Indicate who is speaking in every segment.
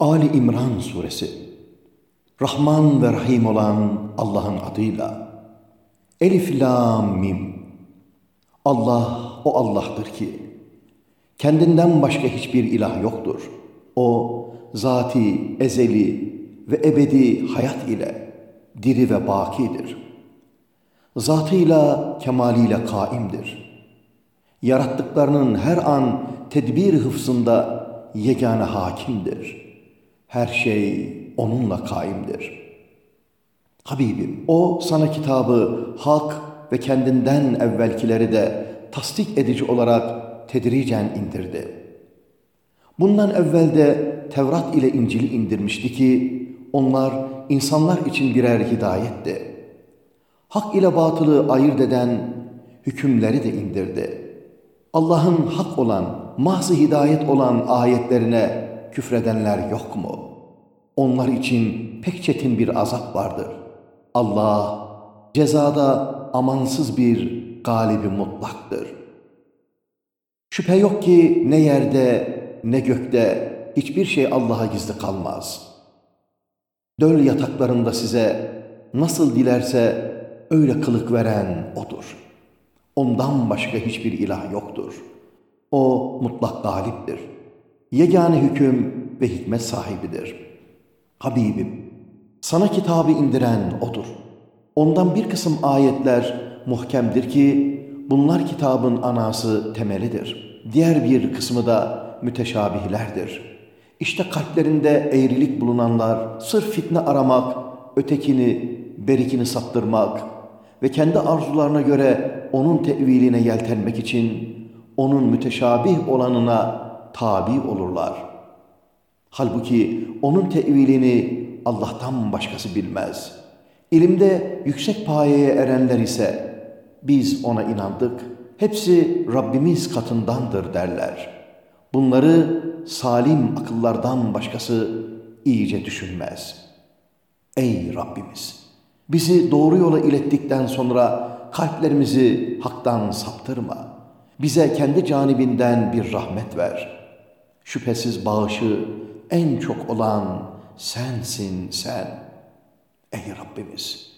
Speaker 1: Ali İmran Suresi Rahman ve Rahim olan Allah'ın adıyla Elif, Lam, Mim Allah o Allah'tır ki kendinden başka hiçbir ilah yoktur. O zati, ezeli ve ebedi hayat ile diri ve bakidir. Zatıyla, kemaliyle kaimdir. Yarattıklarının her an tedbir hıfzında yegane hakimdir.'' Her şey onunla kaimdir. Habibim, o sana kitabı hak ve kendinden evvelkileri de tasdik edici olarak tedricen indirdi. Bundan evvel de Tevrat ile İncil'i indirmişti ki onlar insanlar için birer hidayetti. Hak ile batılı ayırt eden hükümleri de indirdi. Allah'ın hak olan, mahzı hidayet olan ayetlerine küfredenler yok mu? Onlar için pek çetin bir azap vardır. Allah cezada amansız bir galibi mutlaktır. Şüphe yok ki ne yerde ne gökte hiçbir şey Allah'a gizli kalmaz. Döl yataklarında size nasıl dilerse öyle kılık veren O'dur. Ondan başka hiçbir ilah yoktur. O mutlak galiptir. Yegane hüküm ve hikmet sahibidir. Habibim, sana kitabı indiren O'dur. Ondan bir kısım ayetler muhkemdir ki, bunlar kitabın anası temelidir. Diğer bir kısmı da müteşabihlerdir. İşte kalplerinde eğrilik bulunanlar, sırf fitne aramak, ötekini, berikini saptırmak ve kendi arzularına göre onun teviline yeltenmek için onun müteşabih olanına tabi olurlar.'' Halbuki onun tevilini Allah'tan başkası bilmez. İlimde yüksek payeye erenler ise biz ona inandık, hepsi Rabbimiz katındandır derler. Bunları salim akıllardan başkası iyice düşünmez. Ey Rabbimiz! Bizi doğru yola ilettikten sonra kalplerimizi haktan saptırma. Bize kendi canibinden bir rahmet ver. Şüphesiz bağışı en çok olan sensin sen. Ey Rabbimiz!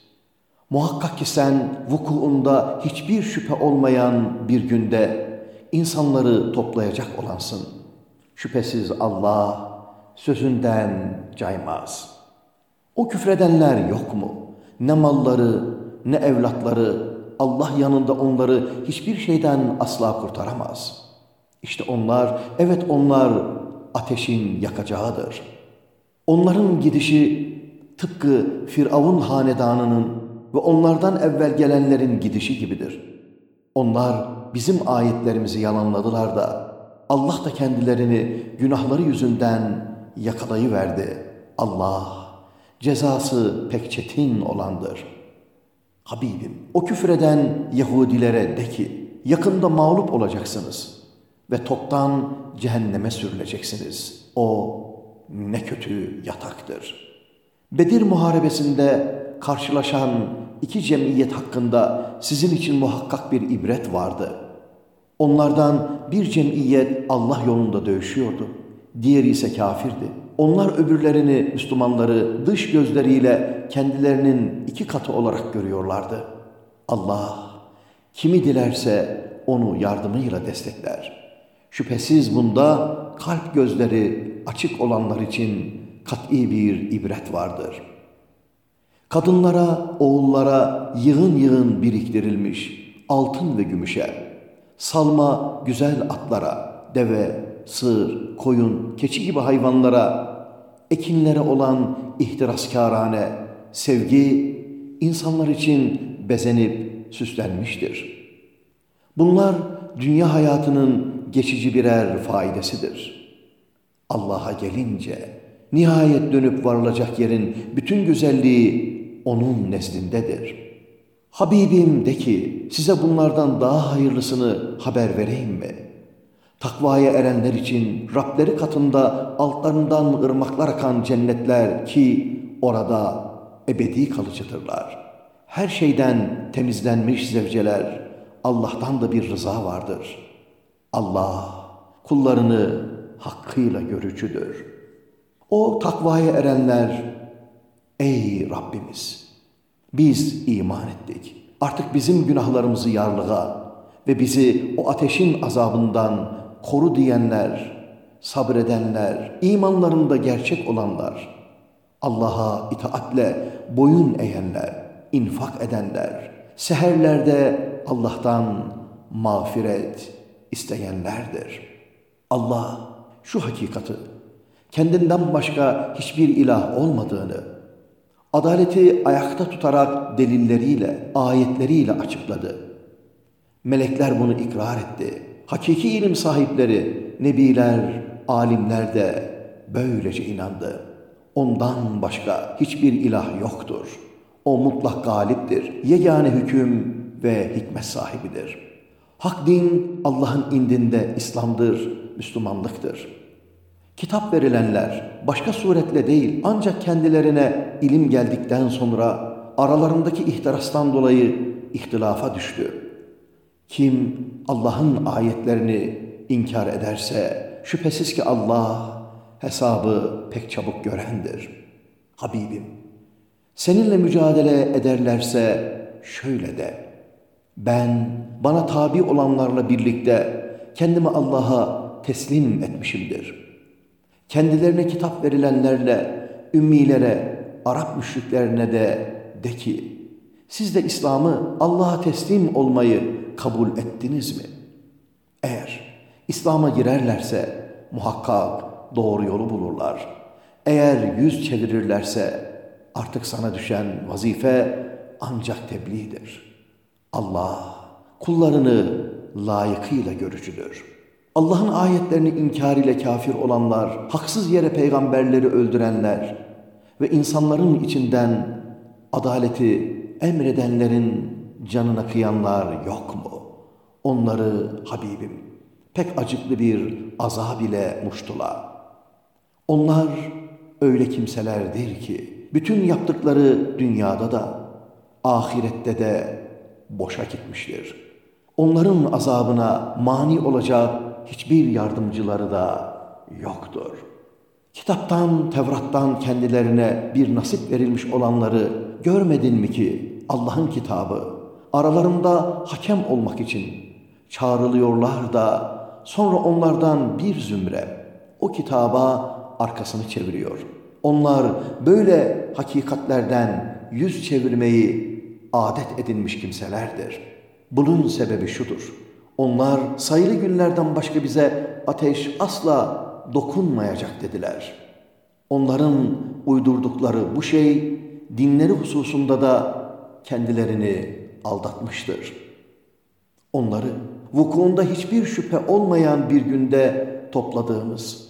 Speaker 1: Muhakkak ki sen vukuunda hiçbir şüphe olmayan bir günde insanları toplayacak olansın. Şüphesiz Allah sözünden caymaz. O küfredenler yok mu? Ne malları, ne evlatları, Allah yanında onları hiçbir şeyden asla kurtaramaz. İşte onlar, evet onlar ateşin yakacağıdır. Onların gidişi tıpkı Firavun hanedanının ve onlardan evvel gelenlerin gidişi gibidir. Onlar bizim ayetlerimizi yalanladılar da Allah da kendilerini günahları yüzünden yakalayıverdi. Allah cezası pek çetin olandır. Habibim o küfreden Yahudilere de ki yakında mağlup olacaksınız.'' Ve toptan cehenneme sürüleceksiniz. O ne kötü yataktır. Bedir muharebesinde karşılaşan iki cemiyet hakkında sizin için muhakkak bir ibret vardı. Onlardan bir cemiyet Allah yolunda dövüşüyordu. Diğeri ise kafirdi. Onlar öbürlerini, Müslümanları dış gözleriyle kendilerinin iki katı olarak görüyorlardı. Allah kimi dilerse onu yardımıyla destekler.'' Şüphesiz bunda kalp gözleri açık olanlar için kat'i bir ibret vardır. Kadınlara, oğullara yığın yığın biriktirilmiş altın ve gümüşe, salma güzel atlara, deve, sığır, koyun, keçi gibi hayvanlara, ekinlere olan ihtiraskârane sevgi insanlar için bezenip süslenmiştir. Bunlar dünya hayatının geçici birer faidesidir. Allah'a gelince nihayet dönüp varılacak yerin bütün güzelliği onun nezdindedir. Habibim de ki size bunlardan daha hayırlısını haber vereyim mi? Takvaya erenler için Rableri katında altlarından ırmaklar akan cennetler ki orada ebedi kalıcıdırlar. Her şeyden temizlenmiş zevceler, Allah'tan da bir rıza vardır.'' Allah kullarını hakkıyla görücüdür. O takvaya erenler, ey Rabbimiz biz iman ettik. Artık bizim günahlarımızı yarlığa ve bizi o ateşin azabından koru diyenler, sabredenler, imanlarında gerçek olanlar, Allah'a itaatle boyun eğenler, infak edenler, seherlerde Allah'tan mağfiret isteyenlerdir. Allah şu hakikati, kendinden başka hiçbir ilah olmadığını, adaleti ayakta tutarak delilleriyle, ayetleriyle açıkladı. Melekler bunu ikrar etti. Hakiki ilim sahipleri, nebiler, alimler de böylece inandı. Ondan başka hiçbir ilah yoktur. O mutlak galiptir. Yegane hüküm ve hikmet sahibidir. Hak din Allah'ın indinde İslam'dır, Müslümanlıktır. Kitap verilenler başka suretle değil ancak kendilerine ilim geldikten sonra aralarındaki ihtirastan dolayı ihtilafa düştü. Kim Allah'ın ayetlerini inkar ederse şüphesiz ki Allah hesabı pek çabuk görendir. Habibim, seninle mücadele ederlerse şöyle de, ben bana tabi olanlarla birlikte kendimi Allah'a teslim etmişimdir. Kendilerine kitap verilenlerle, ümmilere, Arap müşriklerine de de ki, siz de İslam'ı Allah'a teslim olmayı kabul ettiniz mi? Eğer İslam'a girerlerse muhakkak doğru yolu bulurlar. Eğer yüz çevirirlerse artık sana düşen vazife ancak tebliğdir. Allah kullarını layıkıyla görücüdür. Allah'ın ayetlerini inkar ile kafir olanlar, haksız yere peygamberleri öldürenler ve insanların içinden adaleti emredenlerin canına kıyanlar yok mu? Onları Habibim pek acıklı bir azab ile muştula. Onlar öyle kimselerdir ki bütün yaptıkları dünyada da ahirette de boşa gitmiştir. Onların azabına mani olacak hiçbir yardımcıları da yoktur. Kitaptan, Tevrat'tan kendilerine bir nasip verilmiş olanları görmedin mi ki Allah'ın kitabı aralarında hakem olmak için çağrılıyorlar da sonra onlardan bir zümre o kitaba arkasını çeviriyor. Onlar böyle hakikatlerden yüz çevirmeyi adet edinmiş kimselerdir. Bunun sebebi şudur. Onlar sayılı günlerden başka bize ateş asla dokunmayacak dediler. Onların uydurdukları bu şey dinleri hususunda da kendilerini aldatmıştır. Onları vukuunda hiçbir şüphe olmayan bir günde topladığımız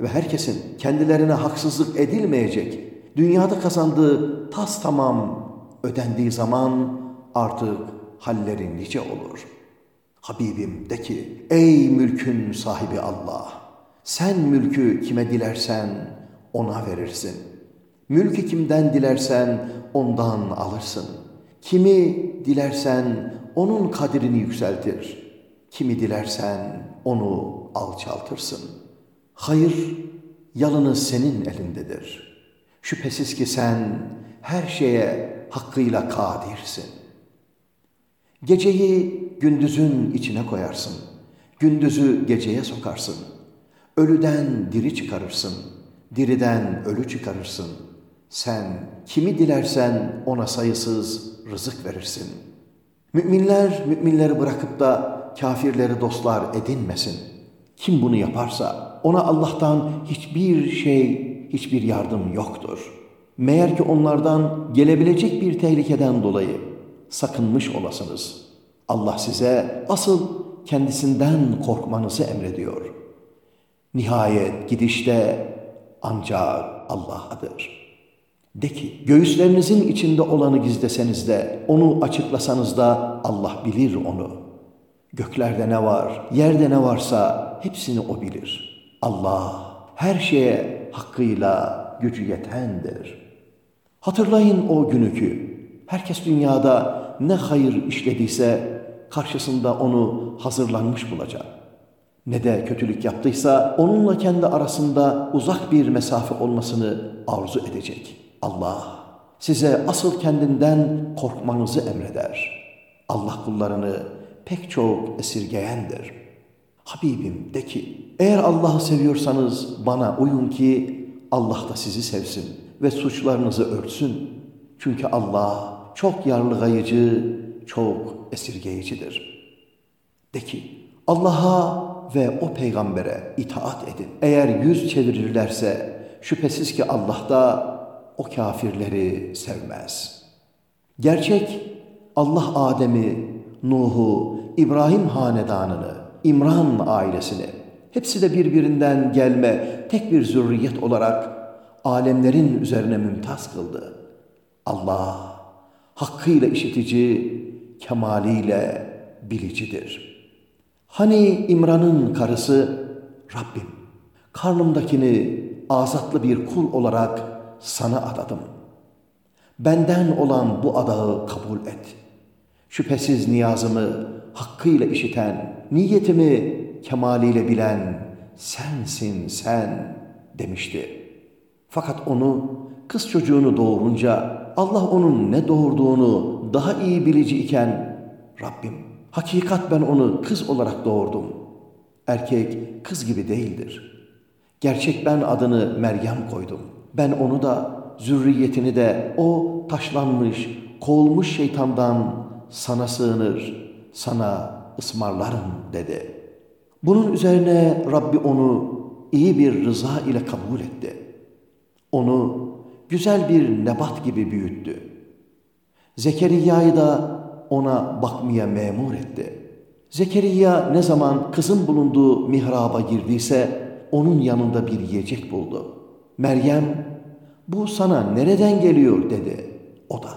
Speaker 1: ve herkesin kendilerine haksızlık edilmeyecek, dünyada kazandığı tas tamam ödendiği zaman artık halleri nice olur. Habibim de ki, ey mülkün sahibi Allah, sen mülkü kime dilersen ona verirsin. Mülkü kimden dilersen ondan alırsın. Kimi dilersen onun kadrini yükseltir. Kimi dilersen onu alçaltırsın. Hayır yalınız senin elindedir. Şüphesiz ki sen her şeye hakkıyla kadirsin. Geceyi gündüzün içine koyarsın. Gündüzü geceye sokarsın. Ölüden diri çıkarırsın. Diriden ölü çıkarırsın. Sen kimi dilersen ona sayısız rızık verirsin. Müminler müminleri bırakıp da kafirleri dostlar edinmesin. Kim bunu yaparsa ona Allah'tan hiçbir şey, hiçbir yardım yoktur. Meğer ki onlardan gelebilecek bir tehlikeden dolayı sakınmış olasınız. Allah size asıl kendisinden korkmanızı emrediyor. Nihayet gidişte ancak Allah'adır.'' De ki, göğüslerinizin içinde olanı gizleseniz de, onu açıklasanız da Allah bilir onu. Göklerde ne var, yerde ne varsa hepsini O bilir. Allah her şeye hakkıyla gücü yetendir. Hatırlayın o günü ki, herkes dünyada ne hayır işlediyse karşısında onu hazırlanmış bulacak. ne de kötülük yaptıysa onunla kendi arasında uzak bir mesafe olmasını arzu edecek. Allah size asıl kendinden korkmanızı emreder. Allah kullarını pek çok esirgeyendir. Habibim de ki eğer Allah'ı seviyorsanız bana uyun ki Allah da sizi sevsin ve suçlarınızı örtsün. Çünkü Allah çok yarlıgayıcı, çok esirgeyicidir. De ki Allah'a ve o peygambere itaat edin. Eğer yüz çevirirlerse şüphesiz ki Allah da o kafirleri sevmez. Gerçek Allah Adem'i, Nuh'u, İbrahim hanedanını, İmran ailesini, hepsi de birbirinden gelme tek bir zürriyet olarak alemlerin üzerine mümtaz kıldı. Allah hakkıyla işitici, kemaliyle bilicidir. Hani İmran'ın karısı Rabbim karnımdakini azatlı bir kul olarak sana adadım. Benden olan bu adağı kabul et. Şüphesiz niyazımı hakkıyla işiten, niyetimi kemaliyle bilen sensin sen demişti. Fakat onu kız çocuğunu doğurunca Allah onun ne doğurduğunu daha iyi bilici iken Rabbim hakikat ben onu kız olarak doğurdum. Erkek kız gibi değildir. Gerçek ben adını Meryem koydum. Ben onu da zürriyetini de o taşlanmış, kovulmuş şeytandan sana sığınır, sana ısmarlarım dedi. Bunun üzerine Rabbi onu iyi bir rıza ile kabul etti. Onu güzel bir nebat gibi büyüttü. Zekeriya'yı da ona bakmaya memur etti. Zekeriya ne zaman kızın bulunduğu mihraba girdiyse onun yanında bir yiyecek buldu. Meryem bu sana nereden geliyor dedi. O da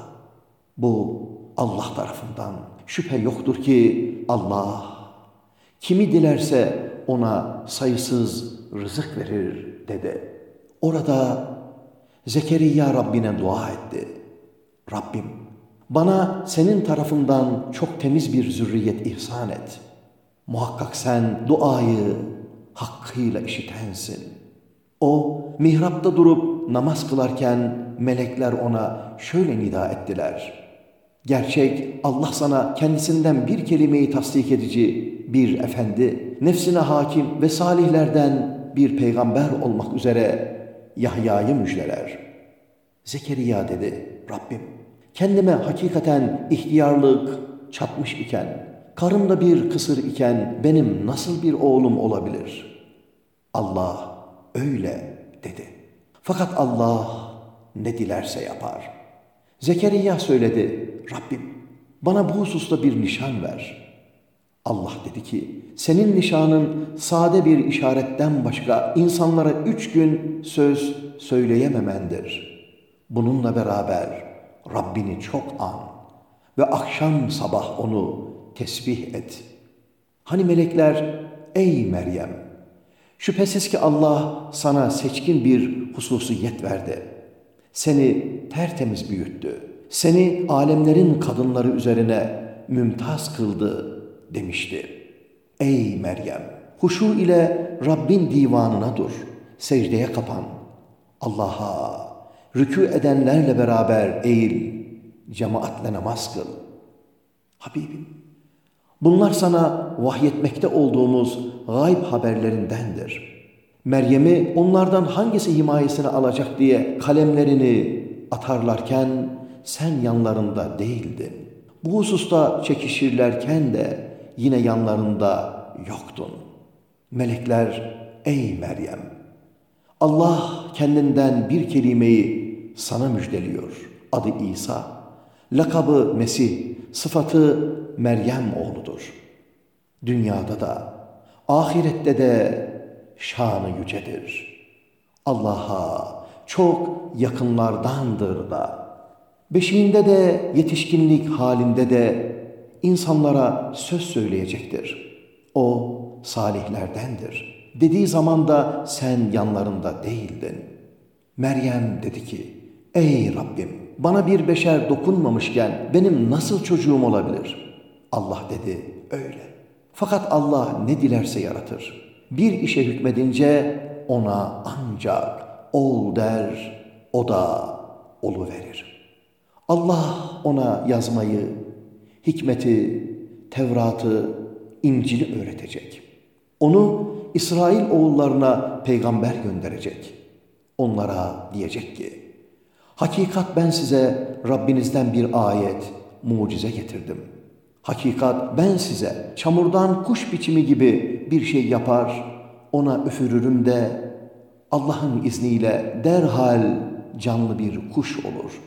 Speaker 1: bu Allah tarafından şüphe yoktur ki Allah kimi dilerse ona sayısız rızık verir dedi. Orada Zekeriya Rabbine dua etti. Rabbim bana senin tarafından çok temiz bir zürriyet ihsan et. Muhakkak sen duayı hakkıyla işitensin. O mihrapta durup namaz kılarken melekler ona şöyle nida ettiler. Gerçek Allah sana kendisinden bir kelimeyi tasdik edici bir efendi, nefsine hakim ve salihlerden bir peygamber olmak üzere Yahya'yı müjdeler. Zekeriya dedi, Rabbim kendime hakikaten ihtiyarlık çatmış iken, karımda bir kısır iken benim nasıl bir oğlum olabilir? Allah öyle dedi. Fakat Allah ne dilerse yapar. Zekeriya söyledi, Rabbim bana bu hususta bir nişan ver. Allah dedi ki, senin nişanın sade bir işaretten başka insanlara üç gün söz söyleyememendir. Bununla beraber Rabbini çok an ve akşam sabah onu tesbih et. Hani melekler, ey Meryem, şüphesiz ki Allah sana seçkin bir hususiyet verdi. Seni tertemiz büyüttü. Seni alemlerin kadınları üzerine mümtaz kıldı demişti. Ey Meryem! Huşu ile Rabbin divanına dur. Secdeye kapan. Allah'a rükû edenlerle beraber eğil. Cemaatle namaz kıl. Habibim, bunlar sana vahyetmekte olduğumuz gayb haberlerindendir. Meryem'i onlardan hangisi himayesine alacak diye kalemlerini atarlarken sen yanlarında değildin. Bu hususta çekişirlerken de yine yanlarında yoktun. Melekler, ey Meryem! Allah kendinden bir kelimeyi sana müjdeliyor. Adı İsa. Lakabı Mesih, sıfatı Meryem oğludur. Dünyada da, ahirette de şanı yücedir. Allah'a çok yakınlardandır da. Beşiğinde de yetişkinlik halinde de insanlara söz söyleyecektir. O salihlerdendir. Dediği zaman da sen yanlarında değildin. Meryem dedi ki, Ey Rabbim bana bir beşer dokunmamışken benim nasıl çocuğum olabilir? Allah dedi, öyle. Fakat Allah ne dilerse yaratır. Bir işe hükmedince ona ancak ol der, o da olu verir. Allah ona yazmayı, hikmeti, Tevrat'ı, İncil'i öğretecek. Onu İsrail oğullarına peygamber gönderecek. Onlara diyecek ki, Hakikat ben size Rabbinizden bir ayet, mucize getirdim. Hakikat ben size çamurdan kuş biçimi gibi bir şey yapar, ona üfürürüm de Allah'ın izniyle derhal canlı bir kuş olur.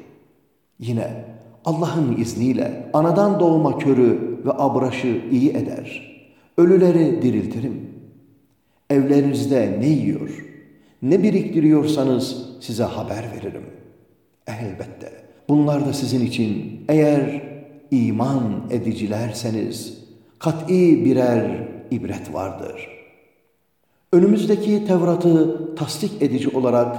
Speaker 1: Yine Allah'ın izniyle anadan doğma körü ve abraşı iyi eder. Ölüleri diriltirim. Evlerinizde ne yiyor, ne biriktiriyorsanız size haber veririm. Elbette bunlar da sizin için eğer iman edicilerseniz kat'i birer ibret vardır. Önümüzdeki Tevrat'ı tasdik edici olarak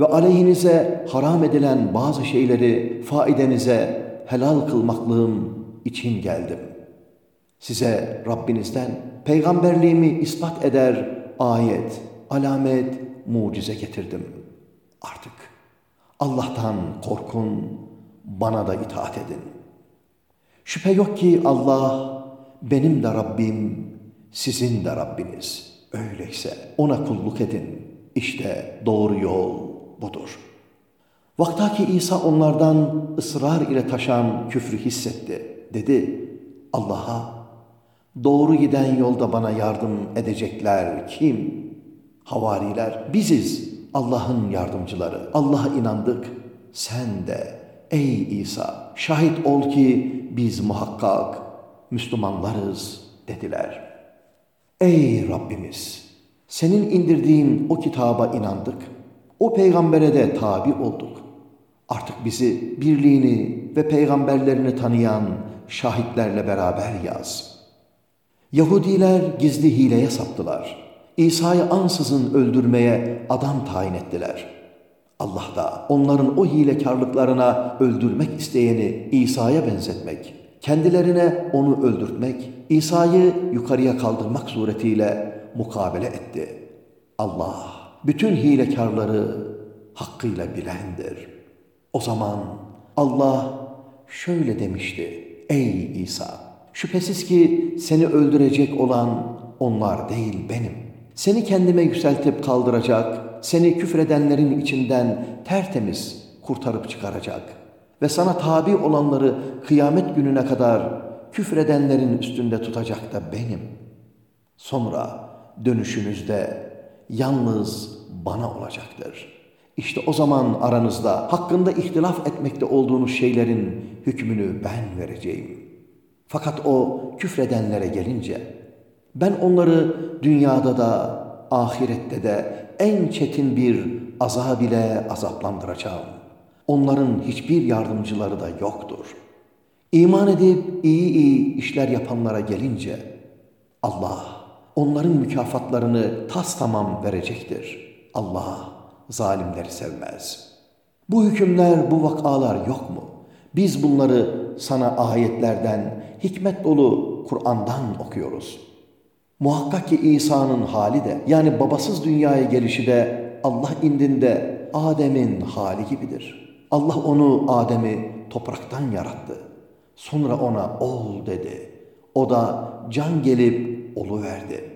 Speaker 1: ve aleyhinize haram edilen bazı şeyleri faidenize helal kılmaklığım için geldim. Size Rabbinizden peygamberliğimi ispat eder ayet, alamet, mucize getirdim. Artık Allah'tan korkun, bana da itaat edin. Şüphe yok ki Allah benim de Rabbim, sizin de Rabbiniz. Öyleyse ona kulluk edin. İşte doğru yol budur. Vaktaki İsa onlardan ısrar ile taşan küfrü hissetti. Dedi, Allah'a doğru giden yolda bana yardım edecekler kim? Havariler biziz Allah'ın yardımcıları. Allah'a inandık. Sen de ey İsa şahit ol ki biz muhakkak Müslümanlarız dediler. Ey Rabbimiz senin indirdiğin o kitaba inandık. O peygambere de tabi olduk. Artık bizi birliğini ve peygamberlerini tanıyan şahitlerle beraber yaz. Yahudiler gizli hileye saptılar. İsa'yı ansızın öldürmeye adam tayin ettiler. Allah da onların o hilekarlıklarına öldürmek isteyeni İsa'ya benzetmek, kendilerine onu öldürtmek, İsa'yı yukarıya kaldırmak suretiyle mukabele etti. Allah bütün hilekarları hakkıyla bilendir. O zaman Allah şöyle demişti. Ey İsa! Şüphesiz ki seni öldürecek olan onlar değil benim. Seni kendime yükseltip kaldıracak, seni küfredenlerin içinden tertemiz kurtarıp çıkaracak ve sana tabi olanları kıyamet gününe kadar küfredenlerin üstünde tutacak da benim. Sonra dönüşünüzde yalnız bana olacaktır. İşte o zaman aranızda hakkında ihtilaf etmekte olduğunuz şeylerin hükmünü ben vereceğim. Fakat o küfredenlere gelince ben onları dünyada da ahirette de en çetin bir azab ile azaplandıracağım. Onların hiçbir yardımcıları da yoktur. İman edip iyi iyi işler yapanlara gelince Allah onların mükafatlarını tas tamam verecektir. Allah zalimleri sevmez. Bu hükümler, bu vakalar yok mu? Biz bunları sana ayetlerden, hikmet dolu Kur'an'dan okuyoruz. Muhakkak ki İsa'nın hali de, yani babasız dünyaya gelişi de Allah indinde Adem'in hali gibidir. Allah onu, Adem'i topraktan yarattı. Sonra ona ol dedi. O da can gelip olu verdi.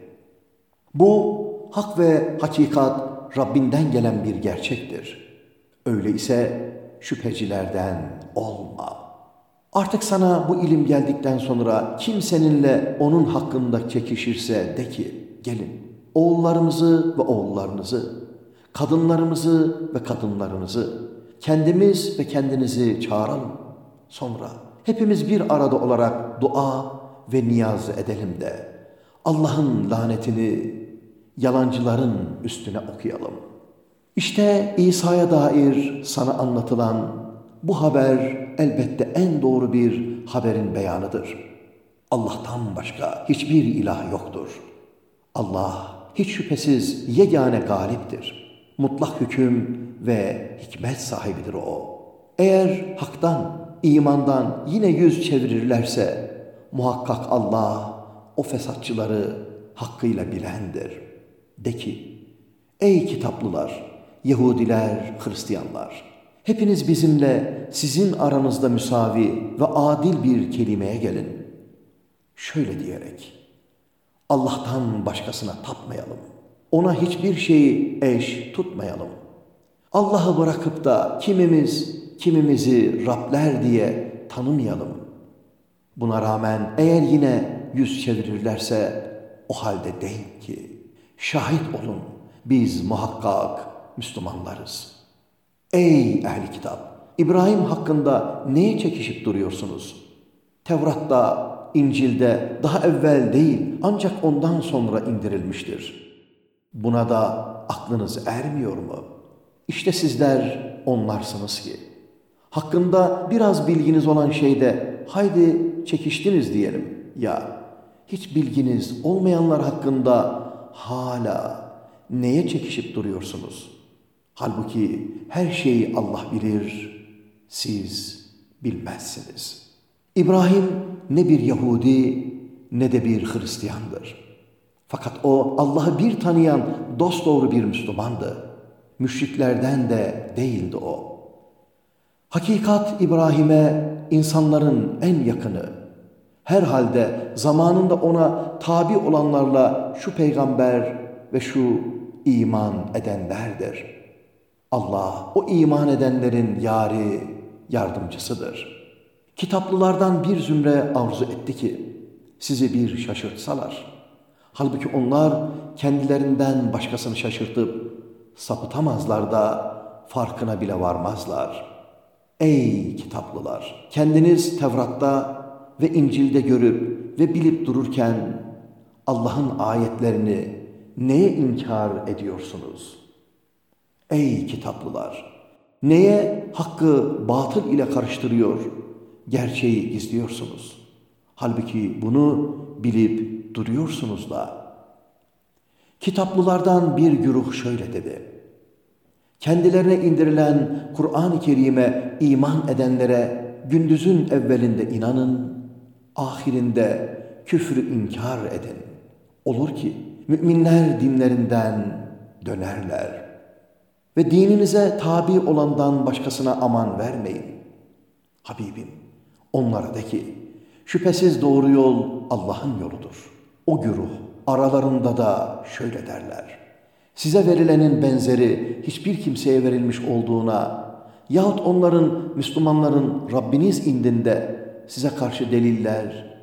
Speaker 1: Bu hak ve hakikat Rabbinden gelen bir gerçektir. Öyleyse şüphecilerden olma. Artık sana bu ilim geldikten sonra kim seninle onun hakkında çekişirse de ki gelin oğullarımızı ve oğullarınızı, kadınlarımızı ve kadınlarınızı, kendimiz ve kendinizi çağıralım. Sonra hepimiz bir arada olarak dua ve niyaz edelim de Allah'ın lanetini yalancıların üstüne okuyalım. İşte İsa'ya dair sana anlatılan bu haber elbette en doğru bir haberin beyanıdır. Allah'tan başka hiçbir ilah yoktur. Allah hiç şüphesiz yegane galiptir. Mutlak hüküm ve hikmet sahibidir o. Eğer haktan, imandan yine yüz çevirirlerse muhakkak Allah o fesatçıları hakkıyla bilendir. De ki, ey kitaplılar, Yahudiler, Hristiyanlar, hepiniz bizimle sizin aranızda müsavi ve adil bir kelimeye gelin. Şöyle diyerek, Allah'tan başkasına tapmayalım. Ona hiçbir şeyi eş tutmayalım. Allah'ı bırakıp da kimimiz kimimizi Rabler diye tanımayalım. Buna rağmen eğer yine yüz çevirirlerse o halde deyin ki şahit olun biz muhakkak Müslümanlarız. Ey ehli kitap! İbrahim hakkında neye çekişip duruyorsunuz? Tevrat'ta, İncil'de daha evvel değil ancak ondan sonra indirilmiştir. Buna da aklınız ermiyor mu? İşte sizler onlarsınız ki. Hakkında biraz bilginiz olan şeyde haydi çekiştiniz diyelim. Ya hiç bilginiz olmayanlar hakkında hala neye çekişip duruyorsunuz? Halbuki her şeyi Allah bilir, siz bilmezsiniz. İbrahim ne bir Yahudi ne de bir Hristiyandır. Fakat o Allah'ı bir tanıyan dosdoğru bir Müslümandı. Müşriklerden de değildi o. Hakikat İbrahim'e insanların en yakını. Herhalde zamanında ona tabi olanlarla şu peygamber ve şu iman edenlerdir. Allah o iman edenlerin yari, yardımcısıdır. Kitaplılardan bir zümre arzu etti ki sizi bir şaşırtsalar. Halbuki onlar kendilerinden başkasını şaşırtıp sapıtamazlar da farkına bile varmazlar. Ey kitaplılar! Kendiniz Tevrat'ta ve İncil'de görüp ve bilip dururken Allah'ın ayetlerini neye inkar ediyorsunuz? Ey kitaplılar! Neye hakkı batıl ile karıştırıyor, gerçeği gizliyorsunuz? Halbuki bunu bilip duruyorsunuz da. Kitaplılardan bir güruh şöyle dedi. Kendilerine indirilen Kur'an-ı Kerim'e iman edenlere gündüzün evvelinde inanın, ahirinde küfrü inkar edin. Olur ki müminler dinlerinden dönerler. Ve dininize tabi olandan başkasına aman vermeyin. Habibim, onlara de ki, şüphesiz doğru yol Allah'ın yoludur. O güruh aralarında da şöyle derler. Size verilenin benzeri hiçbir kimseye verilmiş olduğuna yahut onların, Müslümanların Rabbiniz indinde size karşı deliller,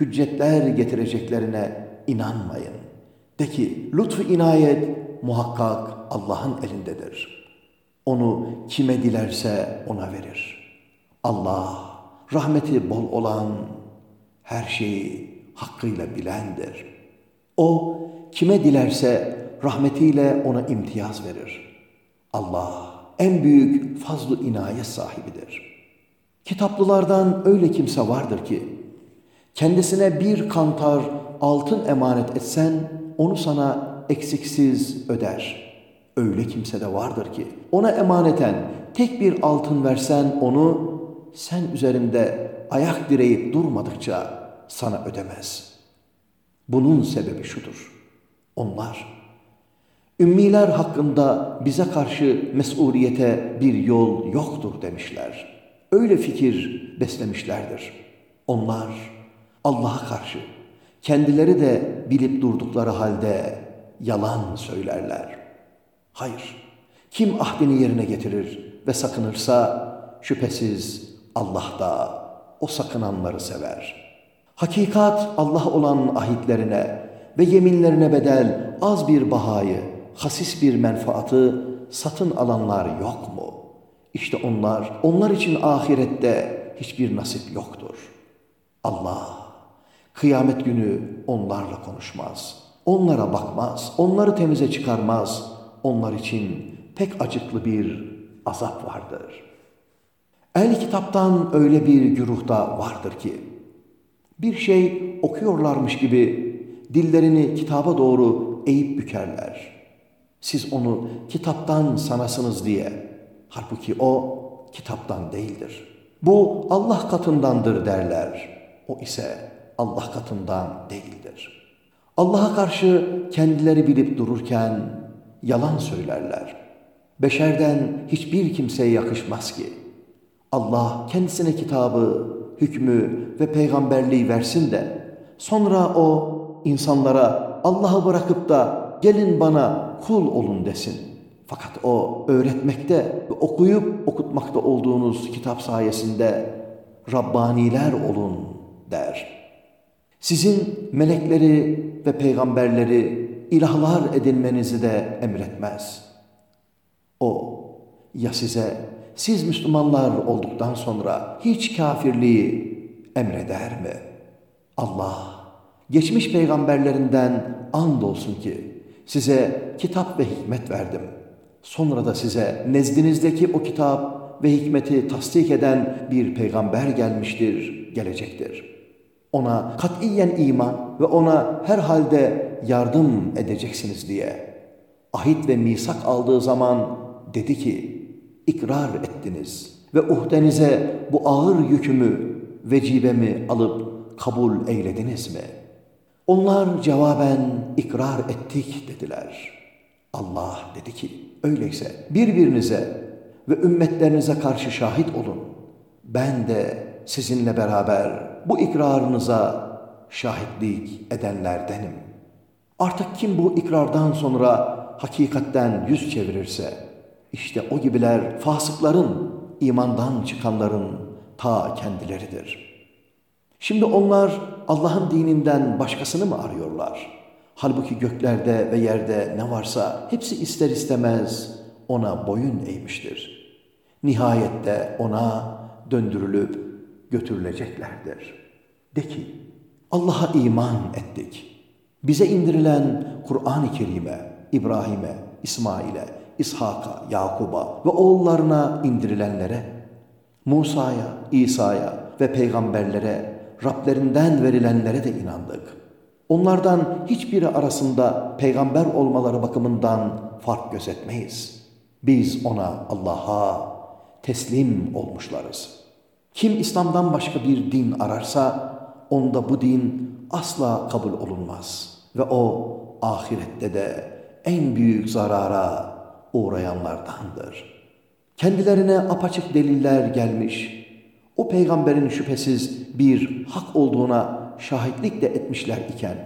Speaker 1: hüccetler getireceklerine inanmayın. De ki lütfu inayet muhakkak Allah'ın elindedir. Onu kime dilerse ona verir. Allah rahmeti bol olan her şeyi hakkıyla bilendir. O kime dilerse rahmetiyle ona imtiyaz verir. Allah en büyük fazlu inayet sahibidir. Kitaplılardan öyle kimse vardır ki, kendisine bir kantar altın emanet etsen, onu sana eksiksiz öder. Öyle kimse de vardır ki, ona emaneten tek bir altın versen onu, sen üzerinde ayak direyip durmadıkça sana ödemez. Bunun sebebi şudur. Onlar, Ümmiler hakkında bize karşı mesuliyete bir yol yoktur demişler. Öyle fikir beslemişlerdir. Onlar Allah'a karşı kendileri de bilip durdukları halde yalan söylerler. Hayır, kim ahdini yerine getirir ve sakınırsa şüphesiz Allah da o sakınanları sever. Hakikat Allah olan ahitlerine ve yeminlerine bedel az bir bahayı hasis bir menfaatı satın alanlar yok mu? İşte onlar, onlar için ahirette hiçbir nasip yoktur. Allah, kıyamet günü onlarla konuşmaz. Onlara bakmaz, onları temize çıkarmaz. Onlar için pek acıklı bir azap vardır. El kitaptan öyle bir güruhta vardır ki, bir şey okuyorlarmış gibi dillerini kitaba doğru eğip bükerler. Siz onu kitaptan sanasınız diye. Halbuki o kitaptan değildir. Bu Allah katındandır derler. O ise Allah katından değildir. Allah'a karşı kendileri bilip dururken yalan söylerler. Beşerden hiçbir kimseye yakışmaz ki. Allah kendisine kitabı, hükmü ve peygamberliği versin de sonra o insanlara Allah'ı bırakıp da gelin bana kul olun desin. Fakat o öğretmekte ve okuyup okutmakta olduğunuz kitap sayesinde Rabbaniler olun der. Sizin melekleri ve peygamberleri ilahlar edinmenizi de emretmez. O ya size siz Müslümanlar olduktan sonra hiç kafirliği emreder mi? Allah geçmiş peygamberlerinden andolsun ki size kitap ve hikmet verdim. Sonra da size nezdinizdeki o kitap ve hikmeti tasdik eden bir peygamber gelmiştir, gelecektir. Ona katiyen iman ve ona her halde yardım edeceksiniz diye. Ahit ve misak aldığı zaman dedi ki, ikrar ettiniz ve uhdenize bu ağır yükümü, vecibemi alıp kabul eylediniz mi? Onlar cevaben ikrar ettik dediler. Allah dedi ki, öyleyse birbirinize ve ümmetlerinize karşı şahit olun. Ben de sizinle beraber bu ikrarınıza şahitlik edenlerdenim. Artık kim bu ikrardan sonra hakikatten yüz çevirirse, işte o gibiler fasıkların, imandan çıkanların ta kendileridir. Şimdi onlar Allah'ın dininden başkasını mı arıyorlar? Halbuki göklerde ve yerde ne varsa hepsi ister istemez ona boyun eğmiştir. Nihayette ona döndürülüp götürüleceklerdir. De ki, Allah'a iman ettik. Bize indirilen Kur'an-ı Kerim'e, İbrahim'e, İsmail'e, İshak'a, Yakub'a ve oğullarına indirilenlere, Musa'ya, İsa'ya ve peygamberlere, Rablerinden verilenlere de inandık. Onlardan hiçbiri arasında peygamber olmaları bakımından fark gözetmeyiz. Biz ona Allah'a teslim olmuşlarız. Kim İslam'dan başka bir din ararsa onda bu din asla kabul olunmaz ve o ahirette de en büyük zarara uğrayanlardandır. Kendilerine apaçık deliller gelmiş, o peygamberin şüphesiz bir hak olduğuna şahitlik de etmişler iken,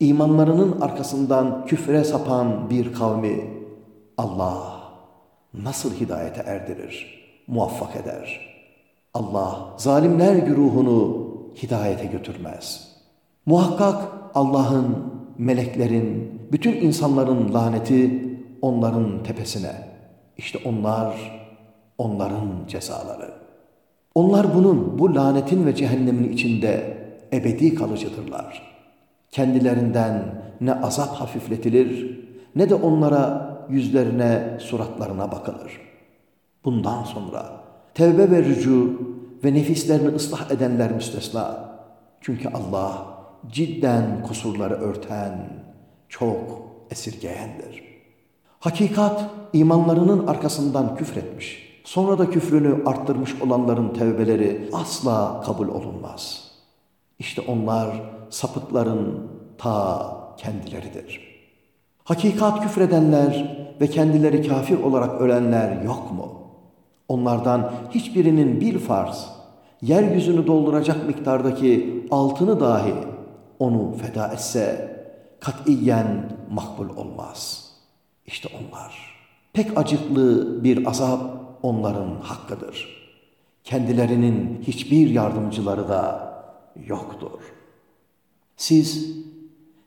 Speaker 1: imanlarının arkasından küfre sapan bir kavmi Allah nasıl hidayete erdirir, muvaffak eder? Allah zalimler güruhunu hidayete götürmez. Muhakkak Allah'ın, meleklerin, bütün insanların laneti onların tepesine. İşte onlar, onların cezaları. Onlar bunun, bu lanetin ve cehennemin içinde ebedi kalıcıdırlar. Kendilerinden ne azap hafifletilir, ne de onlara yüzlerine, suratlarına bakılır. Bundan sonra tevbe ve rücu ve nefislerini ıslah edenler müstesna. Çünkü Allah cidden kusurları örten, çok esirgeyendir. Hakikat imanlarının arkasından küfretmiş, sonra da küfrünü arttırmış olanların tevbeleri asla kabul olunmaz. İşte onlar sapıkların ta kendileridir. Hakikat küfredenler ve kendileri kafir olarak ölenler yok mu? Onlardan hiçbirinin bir farz, yeryüzünü dolduracak miktardaki altını dahi onu feda etse katiyen makbul olmaz. İşte onlar. Pek acıklı bir azap onların hakkıdır. Kendilerinin hiçbir yardımcıları da yoktur. Siz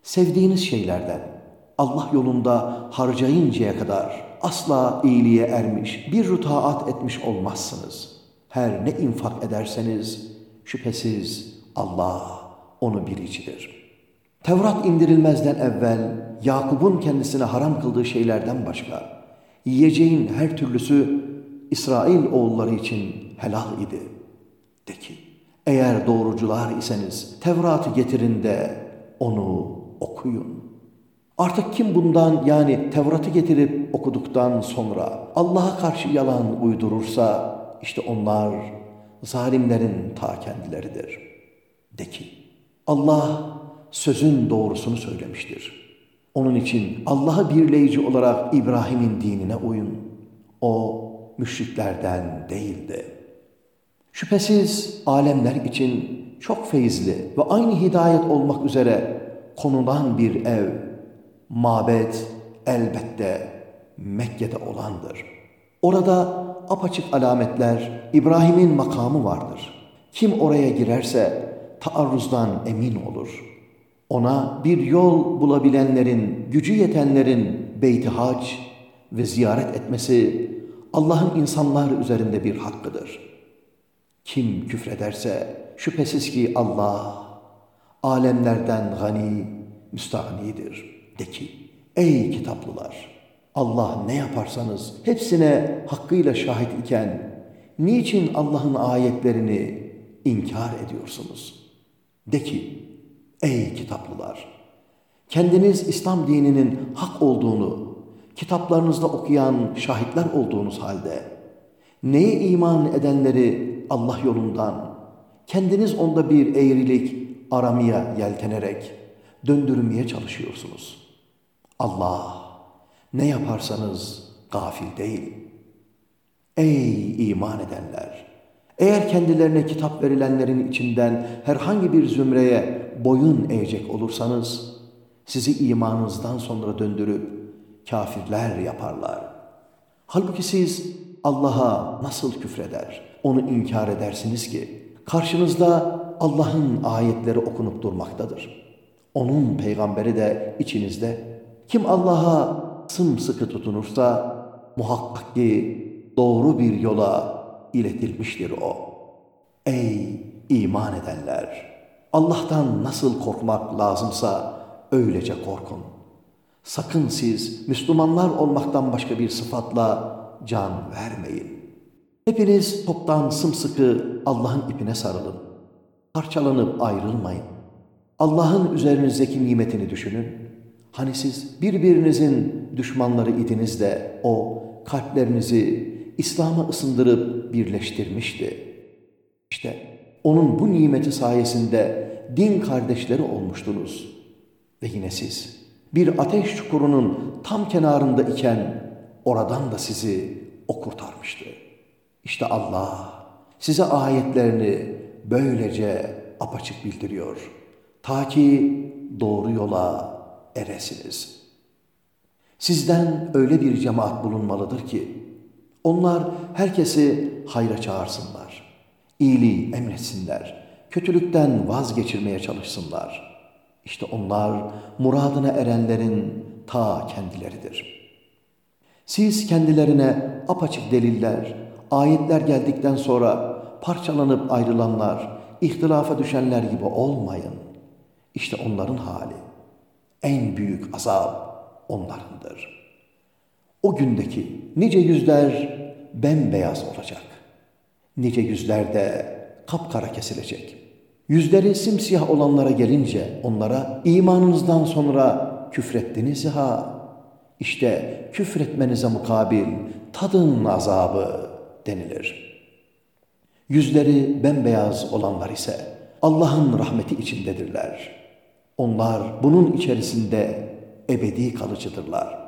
Speaker 1: sevdiğiniz şeylerden Allah yolunda harcayıncaya kadar asla iyiliğe ermiş, bir rutaat etmiş olmazsınız. Her ne infak ederseniz şüphesiz Allah onu biricidir. Tevrat indirilmezden evvel Yakup'un kendisine haram kıldığı şeylerden başka yiyeceğin her türlüsü İsrail oğulları için helal idi. De ki, eğer doğrucular iseniz Tevrat'ı getirin de onu okuyun. Artık kim bundan yani Tevrat'ı getirip okuduktan sonra Allah'a karşı yalan uydurursa işte onlar zalimlerin ta kendileridir. De ki, Allah sözün doğrusunu söylemiştir. Onun için Allah'ı birleyici olarak İbrahim'in dinine uyun. O müşriklerden değildi. Şüphesiz alemler için çok feyizli ve aynı hidayet olmak üzere konulan bir ev, mabet elbette Mekke'de olandır. Orada apaçık alametler, İbrahim'in makamı vardır. Kim oraya girerse taarruzdan emin olur. Ona bir yol bulabilenlerin, gücü yetenlerin beyti hac ve ziyaret etmesi Allah'ın insanlar üzerinde bir hakkıdır. Kim küfrederse şüphesiz ki Allah alemlerden gani, müstahnidir. De ki, ey kitaplılar! Allah ne yaparsanız hepsine hakkıyla şahit iken niçin Allah'ın ayetlerini inkar ediyorsunuz? De ki, ey kitaplılar! Kendiniz İslam dininin hak olduğunu, kitaplarınızda okuyan şahitler olduğunuz halde, neye iman edenleri Allah yolundan, kendiniz onda bir eğrilik aramaya yeltenerek döndürmeye çalışıyorsunuz. Allah ne yaparsanız gafil değil. Ey iman edenler! Eğer kendilerine kitap verilenlerin içinden herhangi bir zümreye boyun eğecek olursanız, sizi imanınızdan sonra döndürüp kafirler yaparlar. Halbuki siz Allah'a nasıl küfreder, onu inkar edersiniz ki, karşınızda Allah'ın ayetleri okunup durmaktadır. Onun peygamberi de içinizde. Kim Allah'a sımsıkı tutunursa muhakkak ki doğru bir yola iletilmiştir o. Ey iman edenler! Allah'tan nasıl korkmak lazımsa öylece korkun. Sakın siz Müslümanlar olmaktan başka bir sıfatla can vermeyin. Hepiniz toptan sımsıkı Allah'ın ipine sarılın. Parçalanıp ayrılmayın. Allah'ın üzerinizdeki nimetini düşünün. Hani siz birbirinizin düşmanları idiniz de o kalplerinizi İslam'a ısındırıp birleştirmişti. İşte onun bu nimeti sayesinde din kardeşleri olmuştunuz. Ve yine siz bir ateş çukurunun tam kenarında iken oradan da sizi o kurtarmıştı. İşte Allah size ayetlerini böylece apaçık bildiriyor. Ta ki doğru yola eresiniz. Sizden öyle bir cemaat bulunmalıdır ki, onlar herkesi hayra çağırsınlar, iyiliği emretsinler, kötülükten vazgeçirmeye çalışsınlar. İşte onlar muradına erenlerin ta kendileridir. Siz kendilerine apaçık deliller, ayetler geldikten sonra parçalanıp ayrılanlar, ihtilafa düşenler gibi olmayın. İşte onların hali. En büyük azap onlarındır. O gündeki nice yüzler bembeyaz olacak. Nice yüzler de kapkara kesilecek. Yüzleri simsiyah olanlara gelince onlara imanınızdan sonra küfrettiniz ha. İşte küfretmenize mukabil tadın azabı denilir. Yüzleri bembeyaz olanlar ise Allah'ın rahmeti içindedirler. Onlar bunun içerisinde ebedi kalıcıdırlar.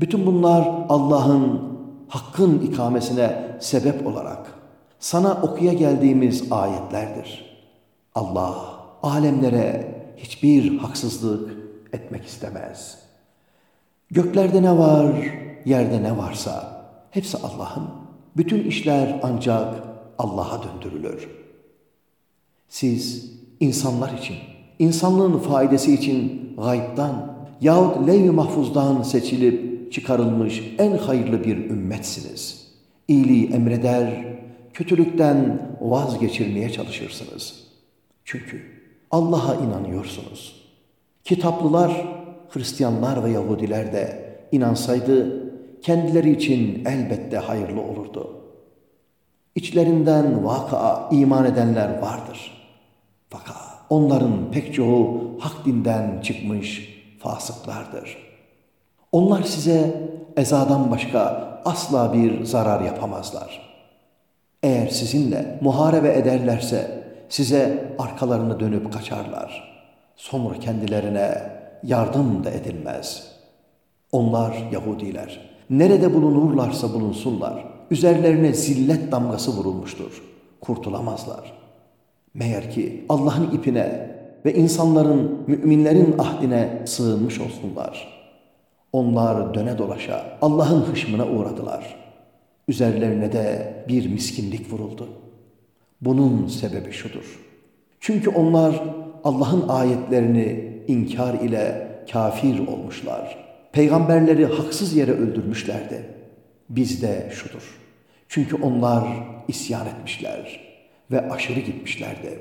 Speaker 1: Bütün bunlar Allah'ın hakkın ikamesine sebep olarak sana okuya geldiğimiz ayetlerdir. Allah alemlere hiçbir haksızlık etmek istemez. Göklerde ne var, yerde ne varsa hepsi Allah'ın. Bütün işler ancak Allah'a döndürülür. Siz insanlar için, insanlığın faydası için gaybdan yahut lev-i mahfuzdan seçilip çıkarılmış en hayırlı bir ümmetsiniz. İyiliği emreder, kötülükten vazgeçirmeye çalışırsınız. Çünkü Allah'a inanıyorsunuz. Kitaplılar, Hristiyanlar ve Yahudiler de inansaydı kendileri için elbette hayırlı olurdu. İçlerinden vaka iman edenler vardır. Fakat onların pek çoğu hak dinden çıkmış fasıklardır. Onlar size ezadan başka asla bir zarar yapamazlar. Eğer sizinle muharebe ederlerse size arkalarını dönüp kaçarlar. Sonra kendilerine yardım da edilmez. Onlar Yahudiler. Nerede bulunurlarsa bulunsunlar. Üzerlerine zillet damgası vurulmuştur. Kurtulamazlar. Meğer ki Allah'ın ipine ve insanların, müminlerin ahdine sığınmış olsunlar. Onlar döne dolaşa Allah'ın hışmına uğradılar. Üzerlerine de bir miskinlik vuruldu. Bunun sebebi şudur. Çünkü onlar Allah'ın ayetlerini inkar ile kafir olmuşlar. Peygamberleri haksız yere öldürmüşlerdi. Bizde şudur. Çünkü onlar isyan etmişler ve aşırı gitmişlerdi.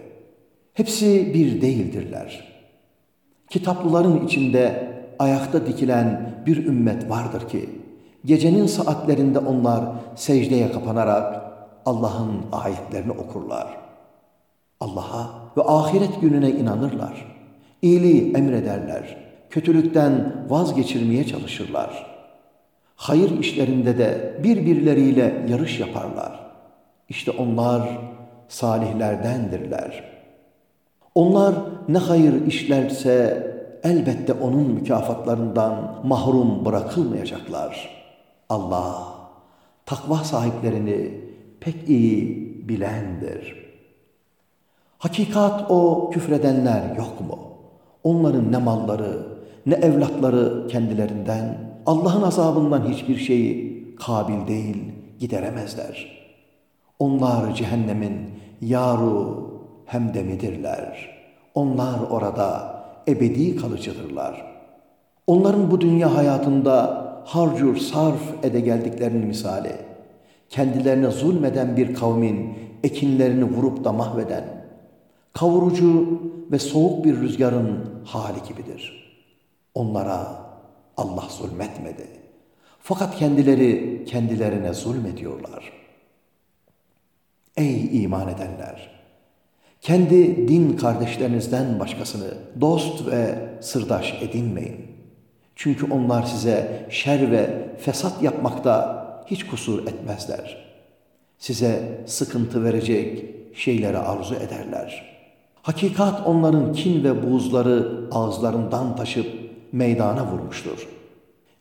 Speaker 1: Hepsi bir değildirler. Kitaplıların içinde ayakta dikilen bir ümmet vardır ki, gecenin saatlerinde onlar secdeye kapanarak Allah'ın ayetlerini okurlar. Allah'a ve ahiret gününe inanırlar. İyiliği emrederler. Kötülükten vazgeçirmeye çalışırlar. Hayır işlerinde de birbirleriyle yarış yaparlar. İşte onlar salihlerdendirler. Onlar ne hayır işlerse elbette onun mükafatlarından mahrum bırakılmayacaklar. Allah takva sahiplerini pek iyi bilendir. Hakikat o küfredenler yok mu? Onların ne malları, ne evlatları kendilerinden, Allah'ın azabından hiçbir şeyi kabil değil, gideremezler. Onlar cehennemin yaru hem demidirler. Onlar orada ebedi kalıcıdırlar. Onların bu dünya hayatında harcur sarf ede geldiklerinin misali, kendilerine zulmeden bir kavmin ekinlerini vurup da mahveden, kavurucu ve soğuk bir rüzgarın hali gibidir. Onlara Allah zulmetmedi. Fakat kendileri kendilerine zulmediyorlar. Ey iman edenler! Kendi din kardeşlerinizden başkasını dost ve sırdaş edinmeyin. Çünkü onlar size şer ve fesat yapmakta hiç kusur etmezler. Size sıkıntı verecek şeyleri arzu ederler. Hakikat onların kin ve buğzları ağızlarından taşıp meydana vurmuştur.